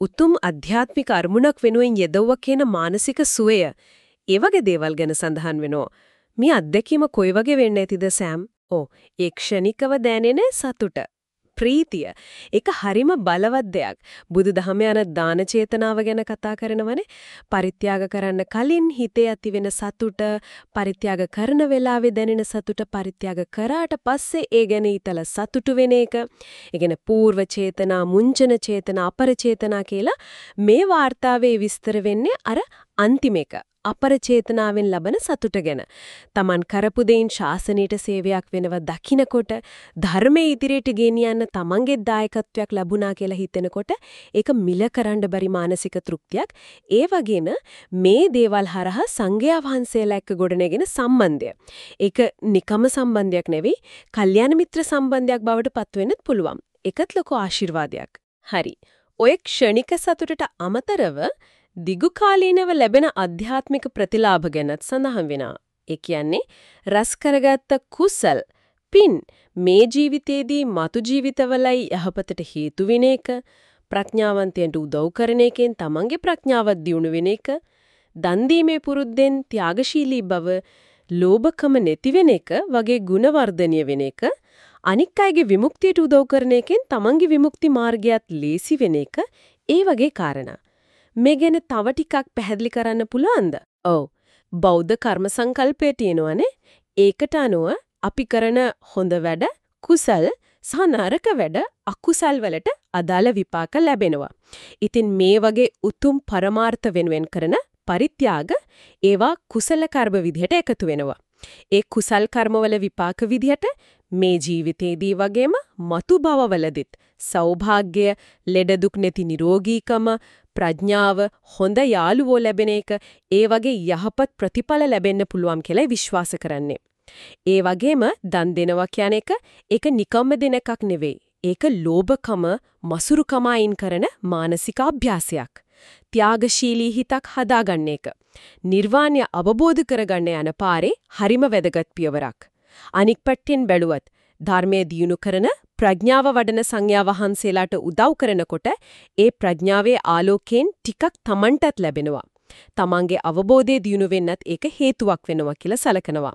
උතුම් අධ්‍යාත්මික අරමුණක් වෙනුවෙන් යෙදවුව කියන මානසික සුවය ඒ වගේ දේවල් ගැන සඳහන් වෙනවා. මේ අත්දැකීම කොයි වගේ වෙන්න ඇතිද සෑම්? ඔව් ඒ ක්ෂණිකව දැනෙන සතුට ප්‍රීතිය ඒක හරිම බලවත් දෙයක්. බුදුදහම යන දාන චේතනාව ගැන කතා කරනවනේ. පරිත්‍යාග කරන්න කලින් හිතේ ඇතිවෙන සතුට, පරිත්‍යාග කරන වෙලාවේ දැනෙන සතුට, පරිත්‍යාග කරාට පස්සේ ඒ ගැන හිතලා සතුටු වෙන එක. ඒ කියන්නේ పూర్ව චේතනා, මුංචන චේතනා, අපර චේතනා කියලා මේ වාර්තාවේ විස්තර වෙන්නේ අර අන්තිම එක. අපරචේතනාවෙන් ලබන සතුට ගැන. Taman කරපු දෙයින් ශාසනයට සේවයක් වෙනව දකින්නකොට ධර්මයේ ඉදිරියට ගෙනියන්න Tamanගේ දායකත්වයක් ලැබුණා කියලා හිතෙනකොට ඒක මිල කරන්න බැරි මානසික තෘප්තියක්. ඒ වගේම මේ දේවල් හරහා සංඝයා වහන්සේලා එක්ක ගොඩනගෙන සම්බන්ධය. ඒක නිකම සම්බන්ධයක් නෙවෙයි, කල්යාණ මිත්‍ර සම්බන්ධයක් බවට පත් වෙන්නත් පුළුවන්. ඒකත් ලොකු ආශිර්වාදයක්. හරි. ඔය ක්ෂණික සතුටට අමතරව දිගු කාලීනව ලැබෙන අධ්‍යාත්මික ප්‍රතිලාභ ගැනත් සඳහන් වෙනවා. ඒ කියන්නේ රස කරගත්ත කුසල් පින් මේ ජීවිතේදී මතු ජීවිතවලයි යහපතට හේතු වෙන එක. ප්‍රඥාවන්තයන්ට උදව් කරන එකෙන් තමන්ගේ ප්‍රඥාව දියුණු වෙන එක. දන් දීමේ පුරුද්දෙන් ත්‍යාගශීලී බව ලෝභකම නැති වෙන එක වගේ ගුණ වර්ධනය වෙන එක. අනික් අයගේ විමුක්තියට උදව් කරන එකෙන් තමන්ගේ විමුක්ති මාර්ගයත් ලේසි වෙන එක. ඒ වගේ කාරණා. මේ ගැන තව ටිකක් පැහැදිලි කරන්න පුළුවන්ද? ඔව්. බෞද්ධ කර්ම සංකල්පය තියෙනවනේ. ඒකට අනුව අපි කරන හොඳ වැඩ කුසල් සහ නරක වැඩ අකුසල් වලට අදාළ විපාක ලැබෙනවා. ඉතින් මේ වගේ උතුම් පරමාර්ථ වෙනුවෙන් කරන පරිත්‍යාග ඒවා කුසල කර්ම විදිහට එකතු වෙනවා. ඒ කුසල් කර්මවල විපාක විදිහට මේ ජීවිතේදී වගේම මතු භවවලදීත් සෞභාග්‍ය, ලෙඩ දුක් නැති නිරෝගීකම, ප්‍රඥාව, හොඳ යාළුවෝ ලැබෙන එක, ඒ වගේ යහපත් ප්‍රතිඵල ලැබෙන්න පුළුවන් කියලා විශ්වාස කරන්නේ. ඒ වගේම දන් දෙනවා කියන එක ඒක නිකම්ම දෙන එකක් නෙවෙයි. ඒක ලෝභකම, මසුරුකම අයින් කරන මානසික අභ්‍යාසයක්. ත්‍යාගශීලී හිතක් හදාගන්න එක. නිර්වාණය අවබෝධ කරගන්න යන පාරේ හරිම වැදගත් පියවරක්. අනික් පැත්තෙන් බැලුවත් ධර්මයේ දියුණු කරන ප්‍රඥාව වඩන සංඥා වහන්සේලාට උදව් කරනකොට ඒ ප්‍රඥාවේ ආලෝකයෙන් ටිකක් Tamanටත් ලැබෙනවා. Tamanගේ අවබෝධය දියුණු වෙන්නත් ඒක හේතුවක් වෙනවා කියලා සලකනවා.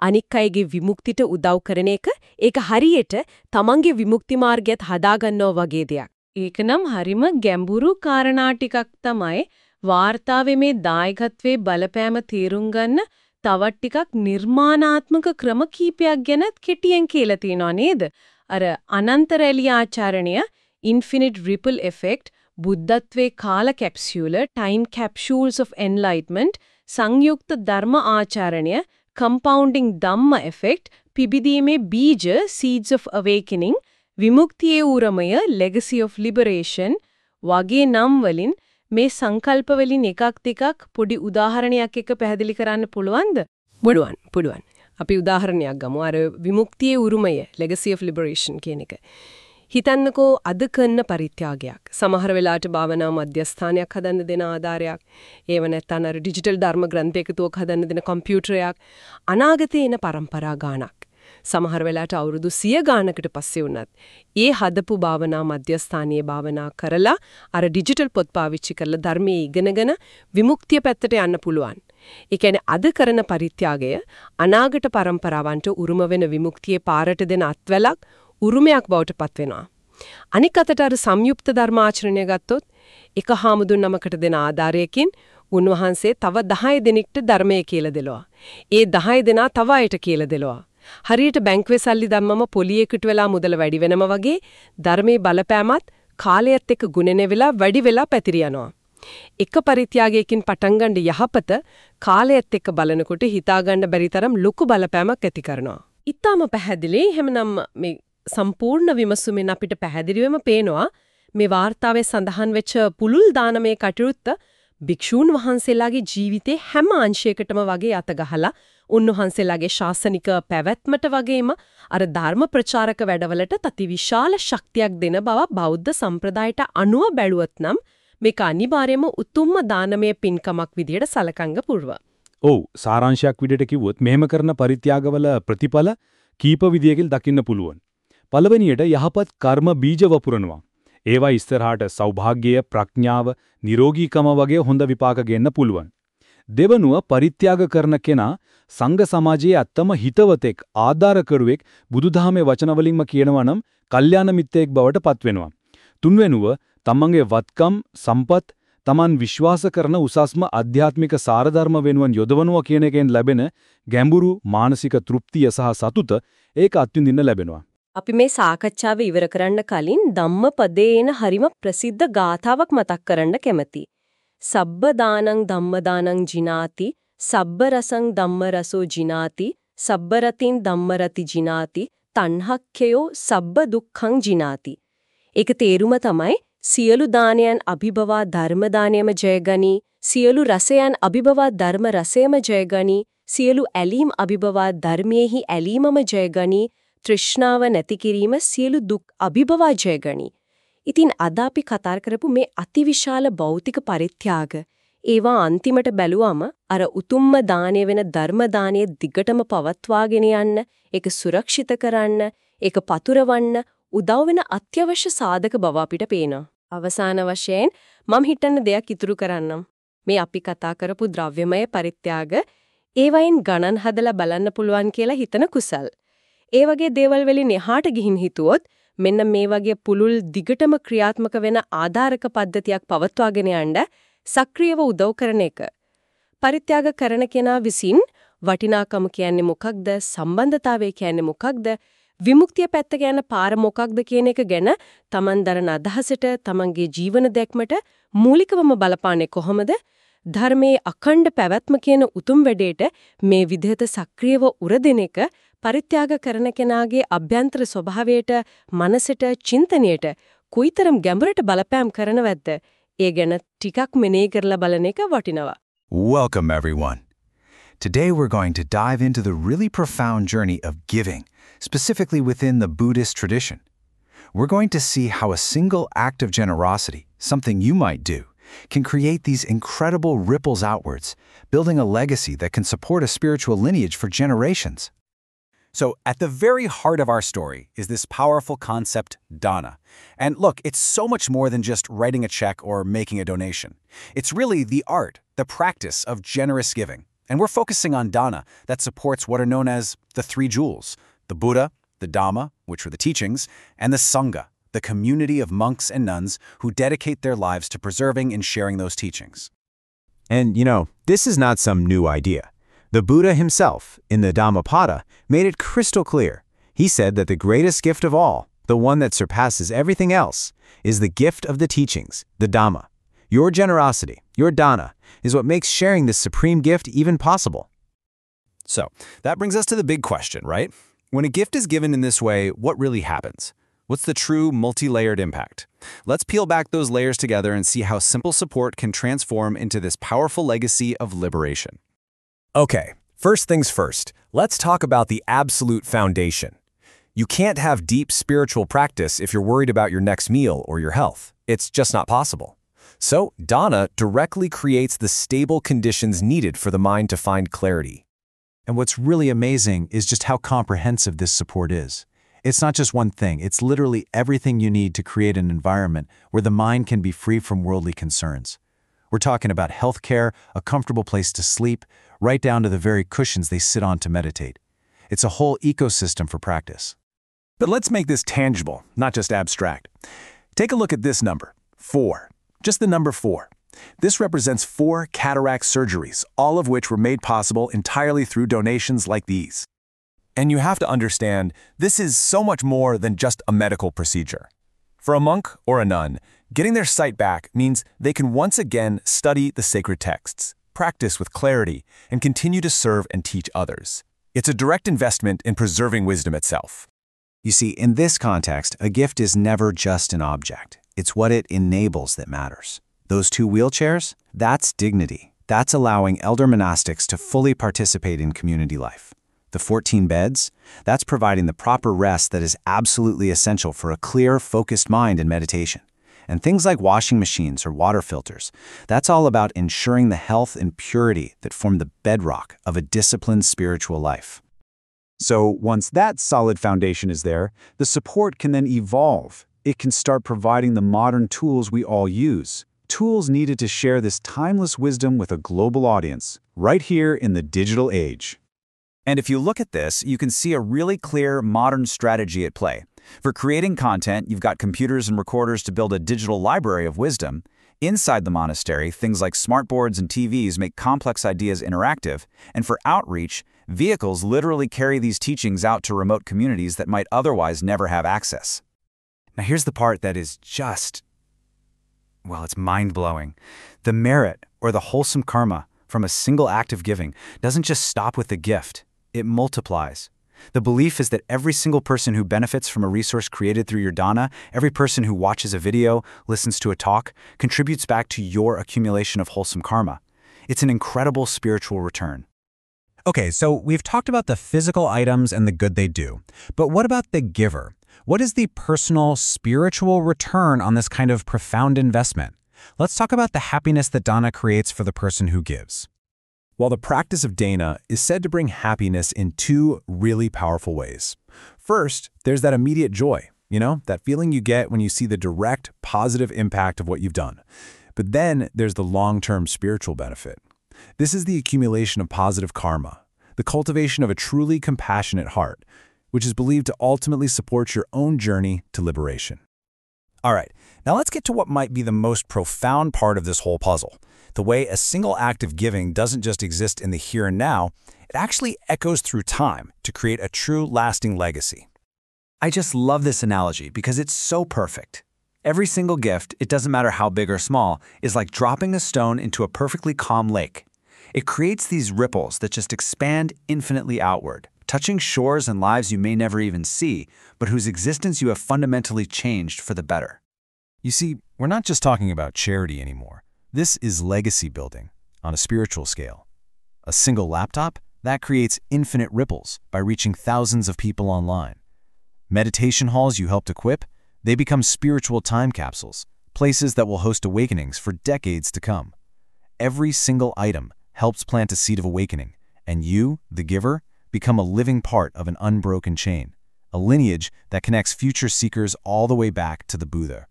අනික් අයගේ විමුක්තිට උදව් කරන එක ඒක හරියට Tamanගේ විමුක්ති මාර්ගයත් හදාගන්නවා වගේ දෙයක්. ඒකනම් හරිම ගැඹුරු කාරණා ටිකක් තමයි වාර්තාවේ මේ දායකත්වයේ බලපෑම තීරුම් ගන්න තවත් ටිකක් නිර්මාණාත්මක ක්‍රම කීපයක් ගැනත් කෙටියෙන් කියලා තියෙනවා නේද? අර අනන්ත රැලි ආචරණය infinite ripple effect බුද්ධත්වයේ කාල කැප්සියුල time capsules of enlightenment සංයුක්ත ධර්ම ආචරණය compounding ධම්ම effect පිබිදීමේ බීජ seeds of awakening විමුක්තියේ ඌරමය legacy of liberation වගේ නම් වලින් මේ සංකල්ප වලින් එකක් දෙකක් පොඩි උදාහරණයක් එක්ක පැහැදිලි කරන්න පුළුවන්ද? පුළුවන් පුළුවන්. අපි උදාහරණයක් ගමු. අර විමුක්තියේ උරුමය legacy of liberation කියන එක. හිතන්නකෝ අද කරන පරිත්‍යාගයක්. සමහර වෙලාවට භාවනා මධ්‍යස්ථානයක් හදන්න දෙන ආධාරයක්. ඒව නැත්නම් අර ඩිජිටල් ධර්ම ග්‍රන්ථයකතුවක් හදන්න දෙන කම්පියුටරයක්. අනාගතේ එන પરම්පරා ගානක්. සමහර වෙලාවට අවුරුදු 100 ගානකට පස්සේ වුණත් ඒ හදපු භාවනා මධ්‍යස්ථානීය භාවනා කරලා අර ඩිජිටල් පොත් පාවිච්චි කරලා ධර්මයේ ඉගෙනගෙන විමුක්තිය පැත්තට යන්න පුළුවන්. ඒ කියන්නේ අද කරන පරිත්‍යාගය අනාගත પરම්පරාවන්ට උරුම වෙන විමුක්තියේ පාරට දෙන අත්වැලක් උරුමයක් බවට පත් වෙනවා. අනික් අතට අර සංයුක්ත ධර්මාචරණය ගත්තොත් එක හාමුදුන් නමකට දෙන ආධාරයකින් උන්වහන්සේ තව 10 දෙනෙක්ට ධර්මය කියලා දෙලවා. ඒ 10 දෙනා තව අයට කියලා දෙලවා. හරියට බැංකුවේ සල්ලි දැම්මම පොලියකට වෙලා මුදල වැඩි වෙනම වගේ ධර්මයේ බලපෑමත් කාලයත් එක්ක ගුණෙන වෙලා වැඩි වෙලා පැතිර යනවා. එක පරිත්‍යාගයකින් පටන් ගන්න යහපත කාලයත් එක්ක බලනකොට හිතා ගන්න බැරි තරම් ලොකු බලපෑමක් ඇති කරනවා. ඊටාම පැහැදිලි. එහෙමනම් මේ සම්පූර්ණ විමසුමෙන් අපිට පැහැදිලිවම පේනවා මේ වාර්තාවේ සඳහන් වෙච්ච පුලුල් දානමේ කටයුත්ත භික්ෂූන් වහන්සේලාගේ ජීවිතේ හැම අංශයකටම වගේ අත ගහලා උන්වහන්සේලාගේ ශාසනික පැවැත්මට වගේම අර ධර්ම ප්‍රචාරක වැඩවලට තතිවිශාල ශක්තියක් දෙන බව බෞද්ධ සම්ප්‍රදායට අනුව බැලුවොත් නම් මේක අනිවාර්යයෙන්ම උතුම්ම දානමය පින්කමක් විදියට සලකංග පුරව. ඔව් සාරාංශයක් විදිහට කිව්වොත් මෙහෙම කරන පරිත්‍යාගවල ප්‍රතිඵල කීප විදියකින් දකින්න පුළුවන්. පළවෙනියට යහපත් කර්ම බීජ වපුරනවා. ඒවා ඉස්සරහට සෞභාග්‍යය, ප්‍රඥාව, නිරෝගීකම වගේ හොඳ විපාක ගෙන්න පුළුවන්. දෙවනුව පරිත්‍යාග කරන කෙනා සංඝ සමාජයේ අත්තම හිතවතෙක් ආධාරකරුවෙක් බුදුදහමේ වචන වලින්ම කියනවා නම් කල්යාණ මිත්‍රයෙක් බවට පත්වෙනවා. තුන්වෙනුව තමන්ගේ වත්කම් සම්පත් තමන් විශ්වාස කරන උසස්ම ආධ්‍යාත්මික සාරධර්ම වෙනුවන් යොදවනවා කියන එකෙන් ලැබෙන ගැඹුරු මානසික තෘප්තිය සහ සතුට ඒක අත්විඳින්න ලැබෙනවා. අපි මේ සාකච්ඡාව ඉවර කරන්න කලින් ධම්මපදයේ එන හරිම ප්‍රසිද්ධ ගාථාවක් මතක් කරන්න කැමතියි. සබ්බ දානං ධම්ම දානං ජිනාති සබ්බ රසං ධම්ම රසෝ ජිනාති සබ්බ රතින් ධම්ම රති ජිනාති තණ්හක්ඛයෝ සබ්බ දුක්ඛං ජිනාති. ඒක තේරුම තමයි සියලු දානයන් අභිභවා ධර්ම දානයම ජයගනි සියලු රසයන් අභිභවා ධර්ම රසයම ජයගනි සියලු ඇලීම් අභිභවා ධර්මයේහි ඇලීමම ජයගනි තෘෂ්ණාව නැති කිරීම සියලු දුක් අභිභවා ජයගනි. ඉතින් අද අපි කතා කරපු මේ අතිවිශාල භෞතික පරිත්‍යාග ඒවා අන්තිමට බැලුවම අර උතුම්ම දාණය වෙන ධර්ම දාණය දිගටම පවත්වාගෙන යන්න ඒක සුරක්ෂිත කරන්න ඒක පතුරවන්න උදව් වෙන අත්‍යවශ්‍ය සාධක බව අපිට පේනවා. අවසාන වශයෙන් මම හිතන්න දෙයක් ඉතුරු කරන්නම්. මේ අපි කතා කරපු ද්‍රව්‍යමය පරිත්‍යාග ඒවයින් ගණන් හදලා බලන්න පුළුවන් කියලා හිතන කුසල්. ඒ වගේ දේවල් වලින් එහාට ගිහින් හිතුවොත් මෙන්න මේ වගේ පුළුල් දිගටම ක්‍රියාත්මක වෙන ආධාරක පද්ධතියක් පවත්වාගෙන යන්න සක්‍රියව උදව් කරන එක. පරිත්‍යාග කරන කෙනා විසින් වටිනාකම කියන්නේ මොකක්ද සම්බන්ධතාවය කියන්නේ මොකක්ද විමුක්තිය පැත්ත ගැන පාර මොකක්ද කියන එක ගැන Taman දරන අදහසට Tamanගේ ජීවන දැක්මට මූලිකවම බලපාන්නේ කොහොමද ධර්මයේ අඛණ්ඩ පැවැත්ම කියන උතුම් වැඩේට මේ විදිහට සක්‍රියව උරදෙන එක පරිත්‍යාග කරන කෙනාගේ අභ්‍යන්තර ස්වභාවයට, මනසට, චින්තනයට කුයිතරම් ගැඹුරට බලපෑම් කරනවද? ඒ ගැන ටිකක් මෙනෙහි කරලා බලන එක වටිනවා. Welcome everyone. Today we're going to dive into the really profound journey of giving, specifically within the Buddhist tradition. We're going to see how a single act of generosity, something you might do, can create these incredible ripples outwards, building a legacy that can support a spiritual lineage for generations. So, at the very heart of our story is this powerful concept, dana. And look, it's so much more than just writing a check or making a donation. It's really the art, the practice of generous giving. And we're focusing on dana that supports what are known as the three jewels the Buddha, the Dhamma, which are the teachings, and the Sangha, the community of monks and nuns who dedicate their lives to preserving and sharing those teachings. And, you know, this is not some new idea. The Buddha himself, in the Dhammapada, made it crystal clear. He said that the greatest gift of all, the one that surpasses everything else, is the gift of the teachings, the Dhamma. Your generosity, your dana, is what makes sharing this supreme gift even possible. So, that brings us to the big question, right? When a gift is given in this way, what really happens? What's the true multi-layered impact? Let's peel back those layers together and see how simple support can transform into this powerful legacy of liberation. Okay, first things first, let's talk about the absolute foundation. You can't have deep spiritual practice if you're worried about your next meal or your health. It's just not possible. So, Dana directly creates the stable conditions needed for the mind to find clarity. And what's really amazing is just how comprehensive this support is. It's not just one thing, it's literally everything you need to create an environment where the mind can be free from worldly concerns. We're talking about healthcare, a comfortable place to sleep, right down to the very cushions they sit on to meditate. It's a whole ecosystem for practice. But let's make this tangible, not just abstract. Take a look at this number, 4. Just the number 4. This represents four cataract surgeries, all of which were made possible entirely through donations like these. And you have to understand, this is so much more than just a medical procedure. For a monk or a nun, getting their sight back means they can once again study the sacred texts, practice with clarity, and continue to serve and teach others. It's a direct investment in preserving wisdom itself. You see, in this context, a gift is never just an object. It's what it enables that matters. Those two wheelchairs, that's dignity. That's allowing elder monastics to fully participate in community life. The 14 beds, that's providing the proper rest that is absolutely essential for a clear, focused mind in meditation. And things like washing machines or water filters, that's all about ensuring the health and purity that form the bedrock of a disciplined spiritual life. So once that solid foundation is there, the support can then evolve. It can start providing the modern tools we all use, tools needed to share this timeless wisdom with a global audience, right here in the digital age. And if you look at this, you can see a really clear modern strategy at play. For creating content, you've got computers and recorders to build a digital library of wisdom. Inside the monastery, things like smartboards and TVs make complex ideas interactive. And for outreach, vehicles literally carry these teachings out to remote communities that might otherwise never have access. Now here's the part that is just, well, it's mind-blowing. The merit, or the wholesome karma, from a single act of giving doesn't just stop with the gift it multiplies. The belief is that every single person who benefits from a resource created through your Dana, every person who watches a video, listens to a talk, contributes back to your accumulation of wholesome karma. It's an incredible spiritual return. Okay, so we've talked about the physical items and the good they do. But what about the giver? What is the personal, spiritual return on this kind of profound investment? Let's talk about the happiness that Dana creates for the person who gives. While the practice of Dana is said to bring happiness in two really powerful ways. First, there's that immediate joy, you know, that feeling you get when you see the direct, positive impact of what you've done. But then there's the long-term spiritual benefit. This is the accumulation of positive karma, the cultivation of a truly compassionate heart, which is believed to ultimately support your own journey to liberation. All right, now let's get to what might be the most profound part of this whole puzzle the way a single act of giving doesn't just exist in the here and now, it actually echoes through time to create a true lasting legacy. I just love this analogy because it's so perfect. Every single gift, it doesn't matter how big or small, is like dropping a stone into a perfectly calm lake. It creates these ripples that just expand infinitely outward, touching shores and lives you may never even see, but whose existence you have fundamentally changed for the better. You see, we're not just talking about charity anymore. This is legacy building on a spiritual scale. A single laptop? That creates infinite ripples by reaching thousands of people online. Meditation halls you helped equip? They become spiritual time capsules, places that will host awakenings for decades to come. Every single item helps plant a seed of awakening, and you, the giver, become a living part of an unbroken chain, a lineage that connects future seekers all the way back to the Buddha.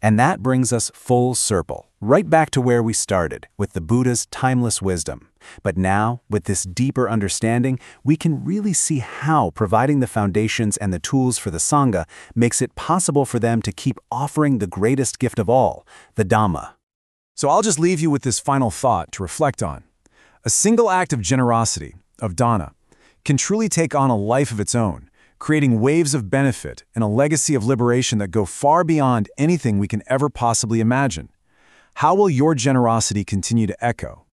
And that brings us full circle, right back to where we started, with the Buddha's timeless wisdom. But now, with this deeper understanding, we can really see how providing the foundations and the tools for the Sangha makes it possible for them to keep offering the greatest gift of all, the Dhamma. So I'll just leave you with this final thought to reflect on. A single act of generosity, of Dana, can truly take on a life of its own, creating waves of benefit and a legacy of liberation that go far beyond anything we can ever possibly imagine. How will your generosity continue to echo?